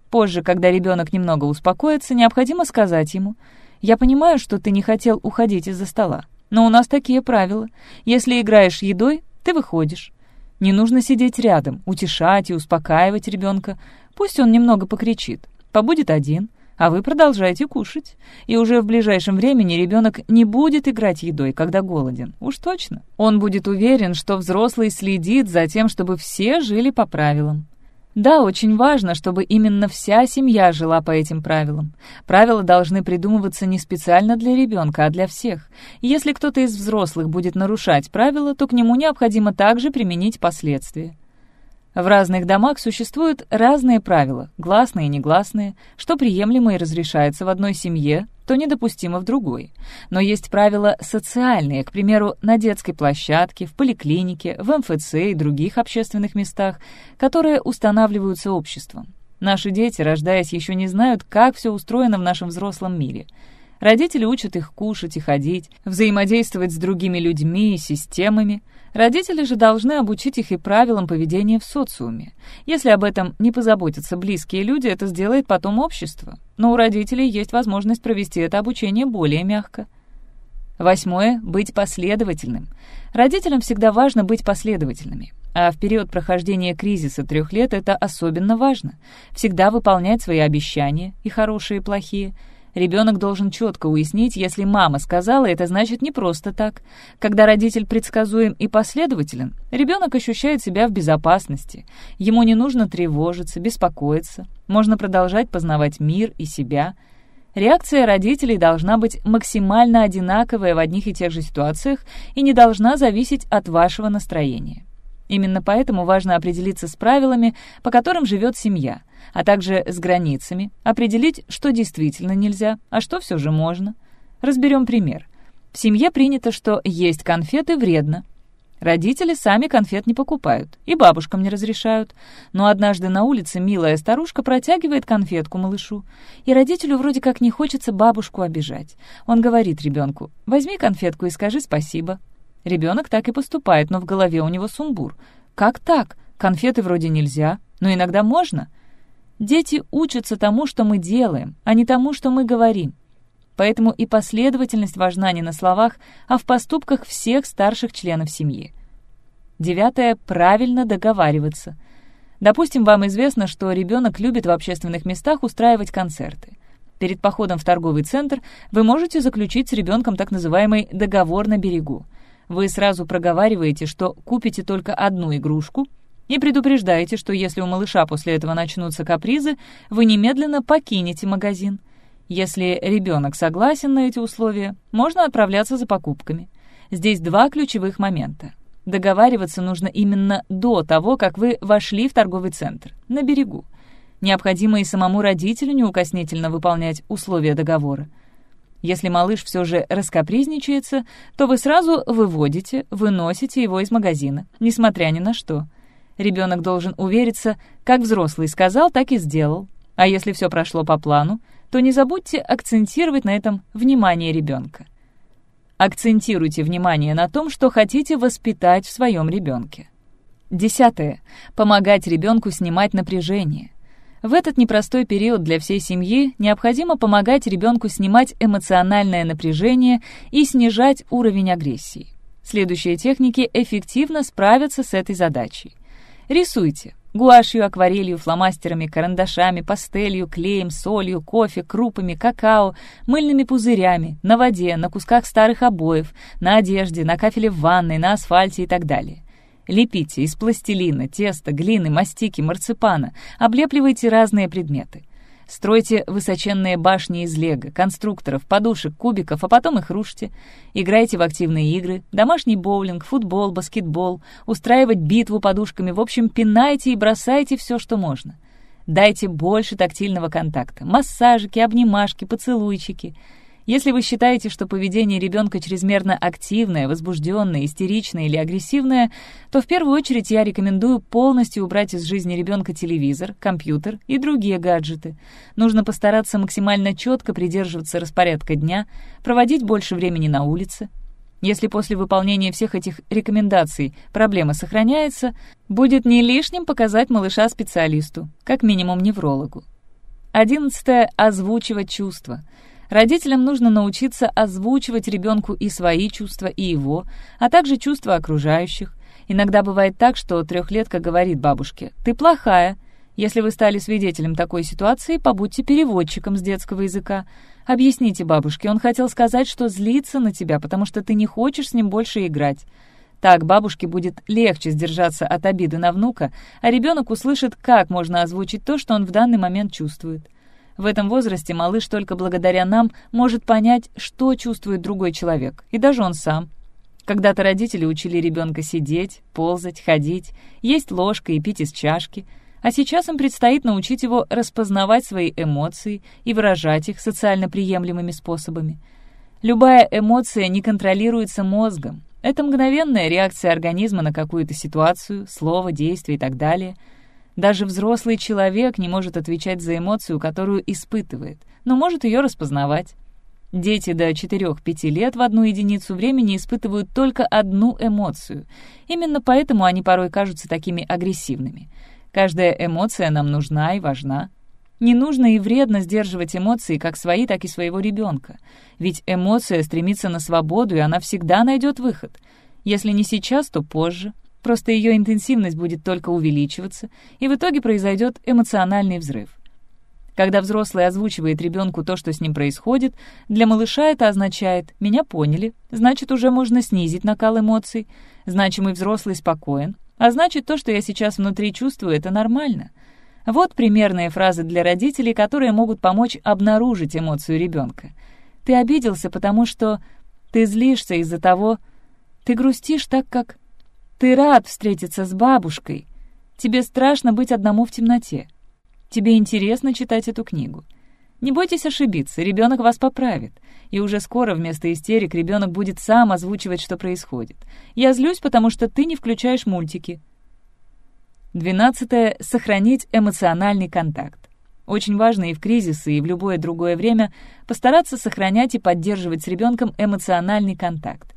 Позже, когда ребенок немного успокоится, необходимо сказать ему, «Я понимаю, что ты не хотел уходить из-за стола, но у нас такие правила. Если играешь едой, ты выходишь. Не нужно сидеть рядом, утешать и успокаивать ребенка. Пусть он немного покричит, побудет один, а вы продолжаете кушать. И уже в ближайшем времени ребенок не будет играть едой, когда голоден. Уж точно. Он будет уверен, что взрослый следит за тем, чтобы все жили по правилам. Да, очень важно, чтобы именно вся семья жила по этим правилам. Правила должны придумываться не специально для ребенка, а для всех. Если кто-то из взрослых будет нарушать правила, то к нему необходимо также применить последствия. В разных домах существуют разные правила, гласные и негласные, что приемлемо и разрешается в одной семье, то недопустимо в другой. Но есть правила социальные, к примеру, на детской площадке, в поликлинике, в МФЦ и других общественных местах, которые устанавливаются обществом. Наши дети, рождаясь, еще не знают, как все устроено в нашем взрослом мире — Родители учат их кушать и ходить, взаимодействовать с другими людьми и системами. Родители же должны обучить их и правилам поведения в социуме. Если об этом не позаботятся близкие люди, это сделает потом общество. Но у родителей есть возможность провести это обучение более мягко. Восьмое — быть последовательным. Родителям всегда важно быть последовательными. А в период прохождения кризиса трех лет это особенно важно. Всегда выполнять свои обещания, и хорошие, и плохие — Ребенок должен четко уяснить, если мама сказала, это значит не просто так. Когда родитель предсказуем и последователен, ребенок ощущает себя в безопасности. Ему не нужно тревожиться, беспокоиться. Можно продолжать познавать мир и себя. Реакция родителей должна быть максимально одинаковая в одних и тех же ситуациях и не должна зависеть от вашего настроения. Именно поэтому важно определиться с правилами, по которым живет семья, а также с границами, определить, что действительно нельзя, а что все же можно. Разберем пример. В семье принято, что есть конфеты вредно. Родители сами конфет не покупают, и бабушкам не разрешают. Но однажды на улице милая старушка протягивает конфетку малышу, и родителю вроде как не хочется бабушку обижать. Он говорит ребенку, возьми конфетку и скажи спасибо. Ребенок так и поступает, но в голове у него сумбур. Как так? Конфеты вроде нельзя, но иногда можно. Дети учатся тому, что мы делаем, а не тому, что мы говорим. Поэтому и последовательность важна не на словах, а в поступках всех старших членов семьи. Девятое — правильно договариваться. Допустим, вам известно, что ребенок любит в общественных местах устраивать концерты. Перед походом в торговый центр вы можете заключить с ребенком так называемый «договор на берегу». Вы сразу проговариваете, что купите только одну игрушку и предупреждаете, что если у малыша после этого начнутся капризы, вы немедленно покинете магазин. Если ребенок согласен на эти условия, можно отправляться за покупками. Здесь два ключевых момента. Договариваться нужно именно до того, как вы вошли в торговый центр, на берегу. Необходимо и самому родителю неукоснительно выполнять условия договора. Если малыш все же раскапризничается, то вы сразу выводите, выносите его из магазина, несмотря ни на что. Ребенок должен увериться, как взрослый сказал, так и сделал. А если все прошло по плану, то не забудьте акцентировать на этом внимание ребенка. Акцентируйте внимание на том, что хотите воспитать в своем ребенке. Десятое. Помогать ребенку снимать напряжение. В этот непростой период для всей семьи необходимо помогать ребенку снимать эмоциональное напряжение и снижать уровень агрессии. Следующие техники эффективно справятся с этой задачей. Рисуйте. Гуашью, акварелью, фломастерами, карандашами, пастелью, клеем, солью, кофе, крупами, какао, мыльными пузырями, на воде, на кусках старых обоев, на одежде, на кафеле в ванной, на асфальте и так далее. Лепите из пластилина, теста, глины, мастики, марципана, облепливайте разные предметы. Стройте высоченные башни из лего, конструкторов, подушек, кубиков, а потом их рушьте. Играйте в активные игры, домашний боулинг, футбол, баскетбол, устраивать битву подушками, в общем, пинайте и бросайте все, что можно. Дайте больше тактильного контакта, массажики, обнимашки, поцелуйчики — если вы считаете, что поведение ребенка чрезмерно активное, возбужденное, истеричное или агрессивное, то в первую очередь я рекомендую полностью убрать из жизни ребенка телевизор, компьютер и другие гаджеты. Нужно постараться максимально четко придерживаться распорядка дня, проводить больше времени на улице. Если после выполнения всех этих рекомендаций проблема сохраняется, будет не лишним показать малыша специалисту, как минимум неврологу. Одиннадцатое — озвучивать чувства — Родителям нужно научиться озвучивать ребенку и свои чувства, и его, а также чувства окружающих. Иногда бывает так, что трехлетка говорит бабушке «ты плохая», Если вы стали свидетелем такой ситуации, побудьте переводчиком с детского языка. Объясните бабушке, он хотел сказать, что злится на тебя, потому что ты не хочешь с ним больше играть. Так бабушке будет легче сдержаться от обиды на внука, а ребенок услышит, как можно озвучить то, что он в данный момент чувствует. В этом возрасте малыш только благодаря нам может понять, что чувствует другой человек, и даже он сам. Когда-то родители учили ребенка сидеть, ползать, ходить, есть ложкой и пить из чашки — а сейчас им предстоит научить его распознавать свои эмоции и выражать их социально приемлемыми способами. Любая эмоция не контролируется мозгом. Это мгновенная реакция организма на какую-то ситуацию, слово, действие и так далее. Даже взрослый человек не может отвечать за эмоцию, которую испытывает, но может ее распознавать. Дети до 4-5 лет в одну единицу времени испытывают только одну эмоцию. Именно поэтому они порой кажутся такими агрессивными — Каждая эмоция нам нужна и важна. Не нужно и вредно сдерживать эмоции как свои, так и своего ребенка. Ведь эмоция стремится на свободу, и она всегда найдет выход. Если не сейчас, то позже. Просто ее интенсивность будет только увеличиваться, и в итоге произойдет эмоциональный взрыв. Когда взрослый озвучивает ребенку то, что с ним происходит, для малыша это означает «меня поняли», значит, уже можно снизить накал эмоций, значимый взрослый спокоен, а значит, то, что я сейчас внутри чувствую, это нормально. Вот примерные фразы для родителей, которые могут помочь обнаружить эмоцию ребенка. Ты обиделся, потому что ты злишься из-за того... Ты грустишь так, как... Ты рад встретиться с бабушкой. Тебе страшно быть одному в темноте. Тебе интересно читать эту книгу. Не бойтесь ошибиться, ребенок вас поправит. И уже скоро вместо истерик ребенок будет сам озвучивать, что происходит. Я злюсь, потому что ты не включаешь мультики. Двенадцатое. Сохранить эмоциональный контакт. Очень важно и в кризисы, и в любое другое время постараться сохранять и поддерживать с ребенком эмоциональный контакт.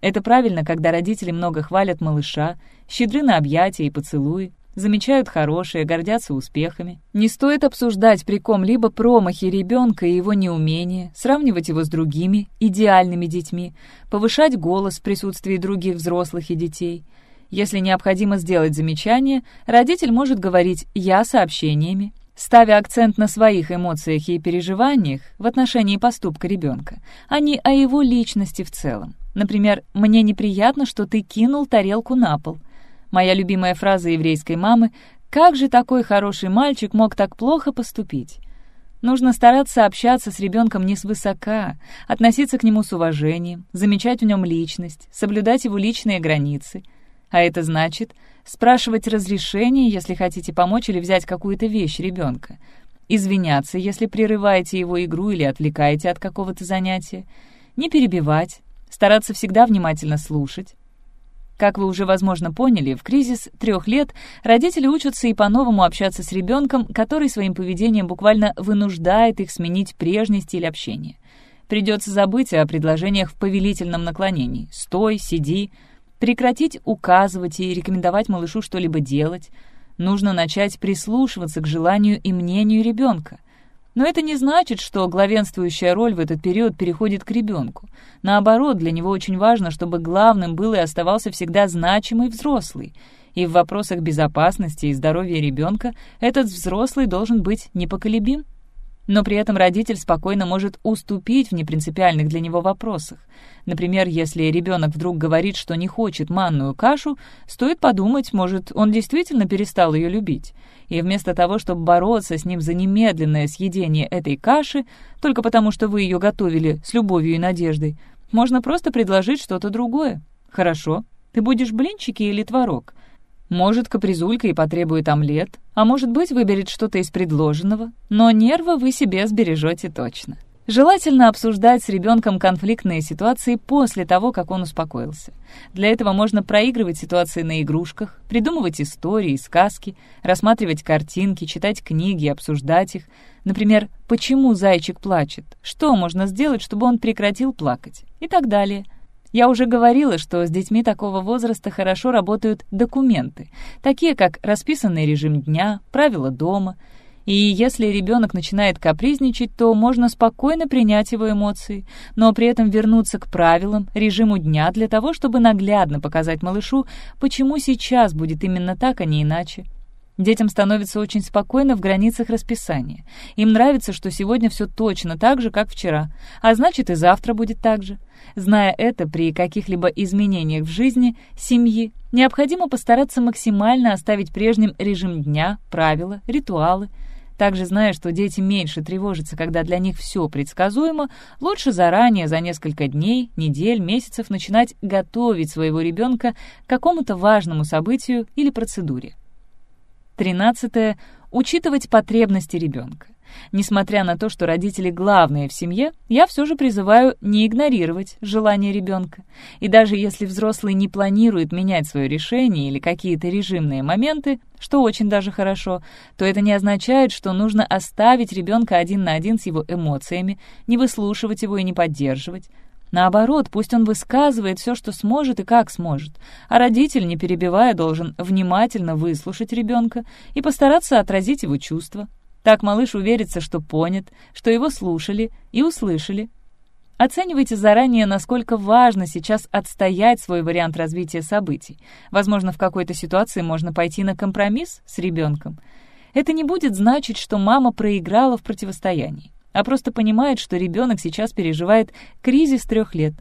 Это правильно, когда родители много хвалят малыша, щедры на объятия и поцелуи, замечают хорошее, гордятся успехами. Не стоит обсуждать при ком-либо промахи ребенка и его неумения, сравнивать его с другими, идеальными детьми, повышать голос в присутствии других взрослых и детей. Если необходимо сделать замечание, родитель может говорить «я» сообщениями, ставя акцент на своих эмоциях и переживаниях в отношении поступка ребенка, а не о его личности в целом. Например, «мне неприятно, что ты кинул тарелку на пол», Моя любимая фраза еврейской мамы «Как же такой хороший мальчик мог так плохо поступить?» Нужно стараться общаться с ребенком не свысока, относиться к нему с уважением, замечать в нем личность, соблюдать его личные границы. А это значит спрашивать разрешение, если хотите помочь или взять какую-то вещь ребенка, извиняться, если прерываете его игру или отвлекаете от какого-то занятия, не перебивать, стараться всегда внимательно слушать, как вы уже, возможно, поняли, в кризис трех лет родители учатся и по-новому общаться с ребенком, который своим поведением буквально вынуждает их сменить прежний стиль общения. Придется забыть о предложениях в повелительном наклонении «стой», «сиди», прекратить указывать и рекомендовать малышу что-либо делать. Нужно начать прислушиваться к желанию и мнению ребенка. Но это не значит, что главенствующая роль в этот период переходит к ребенку. Наоборот, для него очень важно, чтобы главным был и оставался всегда значимый взрослый. И в вопросах безопасности и здоровья ребенка этот взрослый должен быть непоколебим но при этом родитель спокойно может уступить в непринципиальных для него вопросах. Например, если ребенок вдруг говорит, что не хочет манную кашу, стоит подумать, может, он действительно перестал ее любить. И вместо того, чтобы бороться с ним за немедленное съедение этой каши, только потому что вы ее готовили с любовью и надеждой, можно просто предложить что-то другое. «Хорошо, ты будешь блинчики или творог?» Может, капризулька и потребует омлет, а может быть, выберет что-то из предложенного, но нервы вы себе сбережете точно. Желательно обсуждать с ребенком конфликтные ситуации после того, как он успокоился. Для этого можно проигрывать ситуации на игрушках, придумывать истории, сказки, рассматривать картинки, читать книги, обсуждать их. Например, почему зайчик плачет, что можно сделать, чтобы он прекратил плакать и так далее – я уже говорила, что с детьми такого возраста хорошо работают документы, такие как расписанный режим дня, правила дома. И если ребенок начинает капризничать, то можно спокойно принять его эмоции, но при этом вернуться к правилам, режиму дня для того, чтобы наглядно показать малышу, почему сейчас будет именно так, а не иначе. Детям становится очень спокойно в границах расписания. Им нравится, что сегодня все точно так же, как вчера, а значит и завтра будет так же. Зная это, при каких-либо изменениях в жизни семьи необходимо постараться максимально оставить прежним режим дня, правила, ритуалы. Также зная, что дети меньше тревожатся, когда для них все предсказуемо, лучше заранее, за несколько дней, недель, месяцев начинать готовить своего ребенка к какому-то важному событию или процедуре. Тринадцатое. Учитывать потребности ребенка. Несмотря на то, что родители главные в семье, я все же призываю не игнорировать желание ребенка. И даже если взрослый не планирует менять свое решение или какие-то режимные моменты, что очень даже хорошо, то это не означает, что нужно оставить ребенка один на один с его эмоциями, не выслушивать его и не поддерживать. Наоборот, пусть он высказывает все, что сможет и как сможет, а родитель, не перебивая, должен внимательно выслушать ребенка и постараться отразить его чувства. Так малыш уверится, что понят, что его слушали и услышали. Оценивайте заранее, насколько важно сейчас отстоять свой вариант развития событий. Возможно, в какой-то ситуации можно пойти на компромисс с ребенком. Это не будет значить, что мама проиграла в противостоянии а просто понимает, что ребенок сейчас переживает кризис трех лет.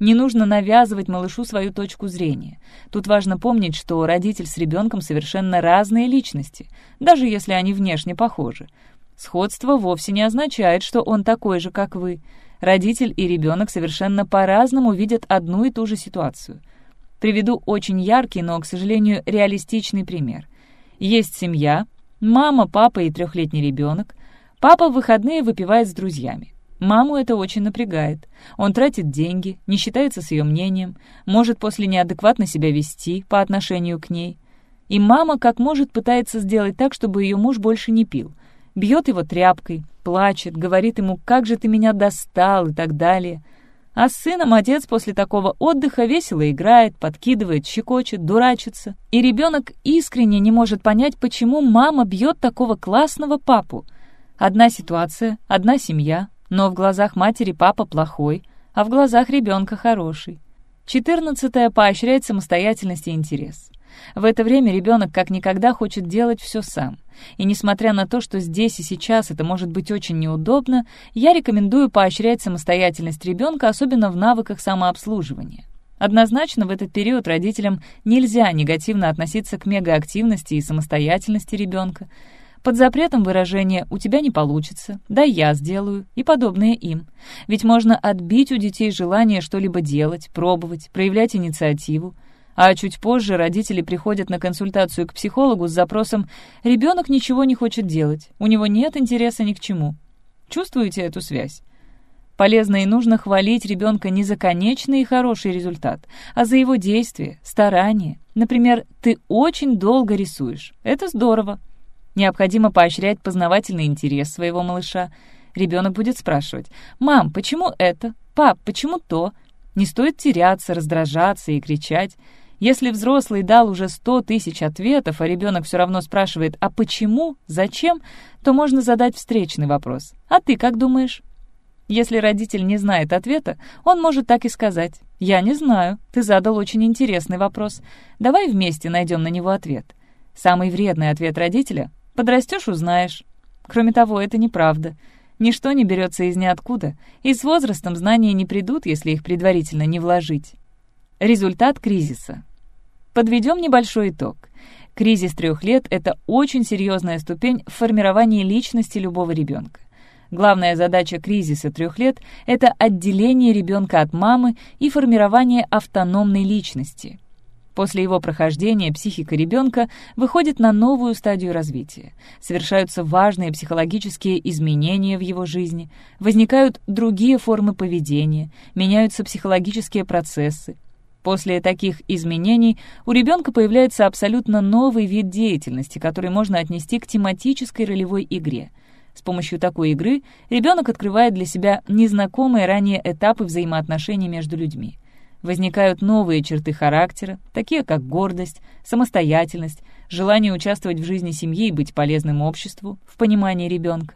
Не нужно навязывать малышу свою точку зрения. Тут важно помнить, что родитель с ребенком совершенно разные личности, даже если они внешне похожи. Сходство вовсе не означает, что он такой же, как вы. Родитель и ребенок совершенно по-разному видят одну и ту же ситуацию. Приведу очень яркий, но, к сожалению, реалистичный пример. Есть семья, мама, папа и трехлетний ребенок, Папа в выходные выпивает с друзьями. Маму это очень напрягает. Он тратит деньги, не считается с ее мнением, может после неадекватно себя вести по отношению к ней. И мама как может пытается сделать так, чтобы ее муж больше не пил. Бьет его тряпкой, плачет, говорит ему «как же ты меня достал» и так далее. А с сыном отец после такого отдыха весело играет, подкидывает, щекочет, дурачится. И ребенок искренне не может понять, почему мама бьет такого классного папу — Одна ситуация, одна семья, но в глазах матери папа плохой, а в глазах ребенка хороший. Четырнадцатое поощряет самостоятельность и интерес. В это время ребенок как никогда хочет делать все сам. И несмотря на то, что здесь и сейчас это может быть очень неудобно, я рекомендую поощрять самостоятельность ребенка, особенно в навыках самообслуживания. Однозначно в этот период родителям нельзя негативно относиться к мегаактивности и самостоятельности ребенка. Под запретом выражения «у тебя не получится», «да я сделаю» и подобные им. Ведь можно отбить у детей желание что-либо делать, пробовать, проявлять инициативу. А чуть позже родители приходят на консультацию к психологу с запросом «ребенок ничего не хочет делать, у него нет интереса ни к чему». Чувствуете эту связь? Полезно и нужно хвалить ребенка не за конечный и хороший результат, а за его действия, старания. Например, «ты очень долго рисуешь». Это здорово. Необходимо поощрять познавательный интерес своего малыша. Ребенок будет спрашивать «Мам, почему это? Пап, почему то?» Не стоит теряться, раздражаться и кричать. Если взрослый дал уже сто тысяч ответов, а ребенок все равно спрашивает «А почему? Зачем?», то можно задать встречный вопрос «А ты как думаешь?» Если родитель не знает ответа, он может так и сказать «Я не знаю, ты задал очень интересный вопрос. Давай вместе найдем на него ответ». Самый вредный ответ родителя Подрастешь — узнаешь. Кроме того, это неправда. Ничто не берется из ниоткуда, и с возрастом знания не придут, если их предварительно не вложить. Результат кризиса. Подведем небольшой итог. Кризис трех лет — это очень серьезная ступень в формировании личности любого ребенка. Главная задача кризиса трех лет — это отделение ребенка от мамы и формирование автономной личности — После его прохождения психика ребенка выходит на новую стадию развития. Совершаются важные психологические изменения в его жизни, возникают другие формы поведения, меняются психологические процессы. После таких изменений у ребенка появляется абсолютно новый вид деятельности, который можно отнести к тематической ролевой игре. С помощью такой игры ребенок открывает для себя незнакомые ранее этапы взаимоотношений между людьми возникают новые черты характера, такие как гордость, самостоятельность, желание участвовать в жизни семьи и быть полезным обществу, в понимании ребенка.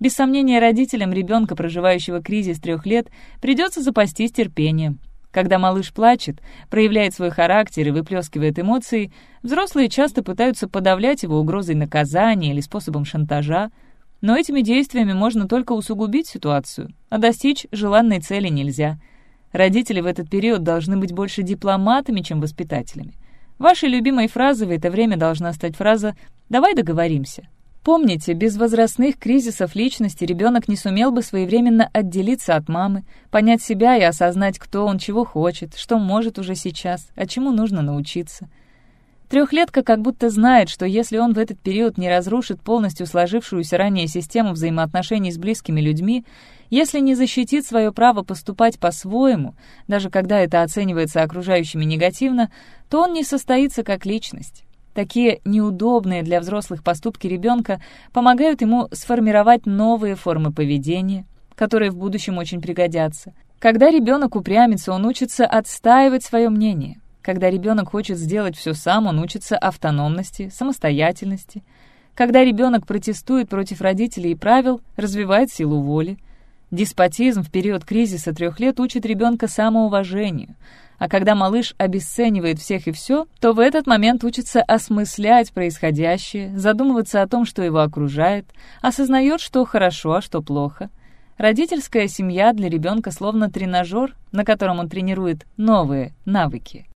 Без сомнения, родителям ребенка, проживающего кризис трех лет, придется запастись терпением. Когда малыш плачет, проявляет свой характер и выплескивает эмоции, взрослые часто пытаются подавлять его угрозой наказания или способом шантажа, но этими действиями можно только усугубить ситуацию, а достичь желанной цели нельзя. Родители в этот период должны быть больше дипломатами, чем воспитателями. Вашей любимой фразой в это время должна стать фраза «давай договоримся». Помните, без возрастных кризисов личности ребенок не сумел бы своевременно отделиться от мамы, понять себя и осознать, кто он, чего хочет, что может уже сейчас, а чему нужно научиться. Трехлетка как будто знает, что если он в этот период не разрушит полностью сложившуюся ранее систему взаимоотношений с близкими людьми, если не защитит свое право поступать по-своему, даже когда это оценивается окружающими негативно, то он не состоится как личность. Такие неудобные для взрослых поступки ребенка помогают ему сформировать новые формы поведения, которые в будущем очень пригодятся. Когда ребенок упрямится, он учится отстаивать свое мнение. Когда ребенок хочет сделать все сам, он учится автономности, самостоятельности. Когда ребенок протестует против родителей и правил, развивает силу воли. Деспотизм в период кризиса трех лет учит ребенка самоуважению — а когда малыш обесценивает всех и все, то в этот момент учится осмыслять происходящее, задумываться о том, что его окружает, осознает, что хорошо, а что плохо. Родительская семья для ребенка словно тренажер, на котором он тренирует новые навыки.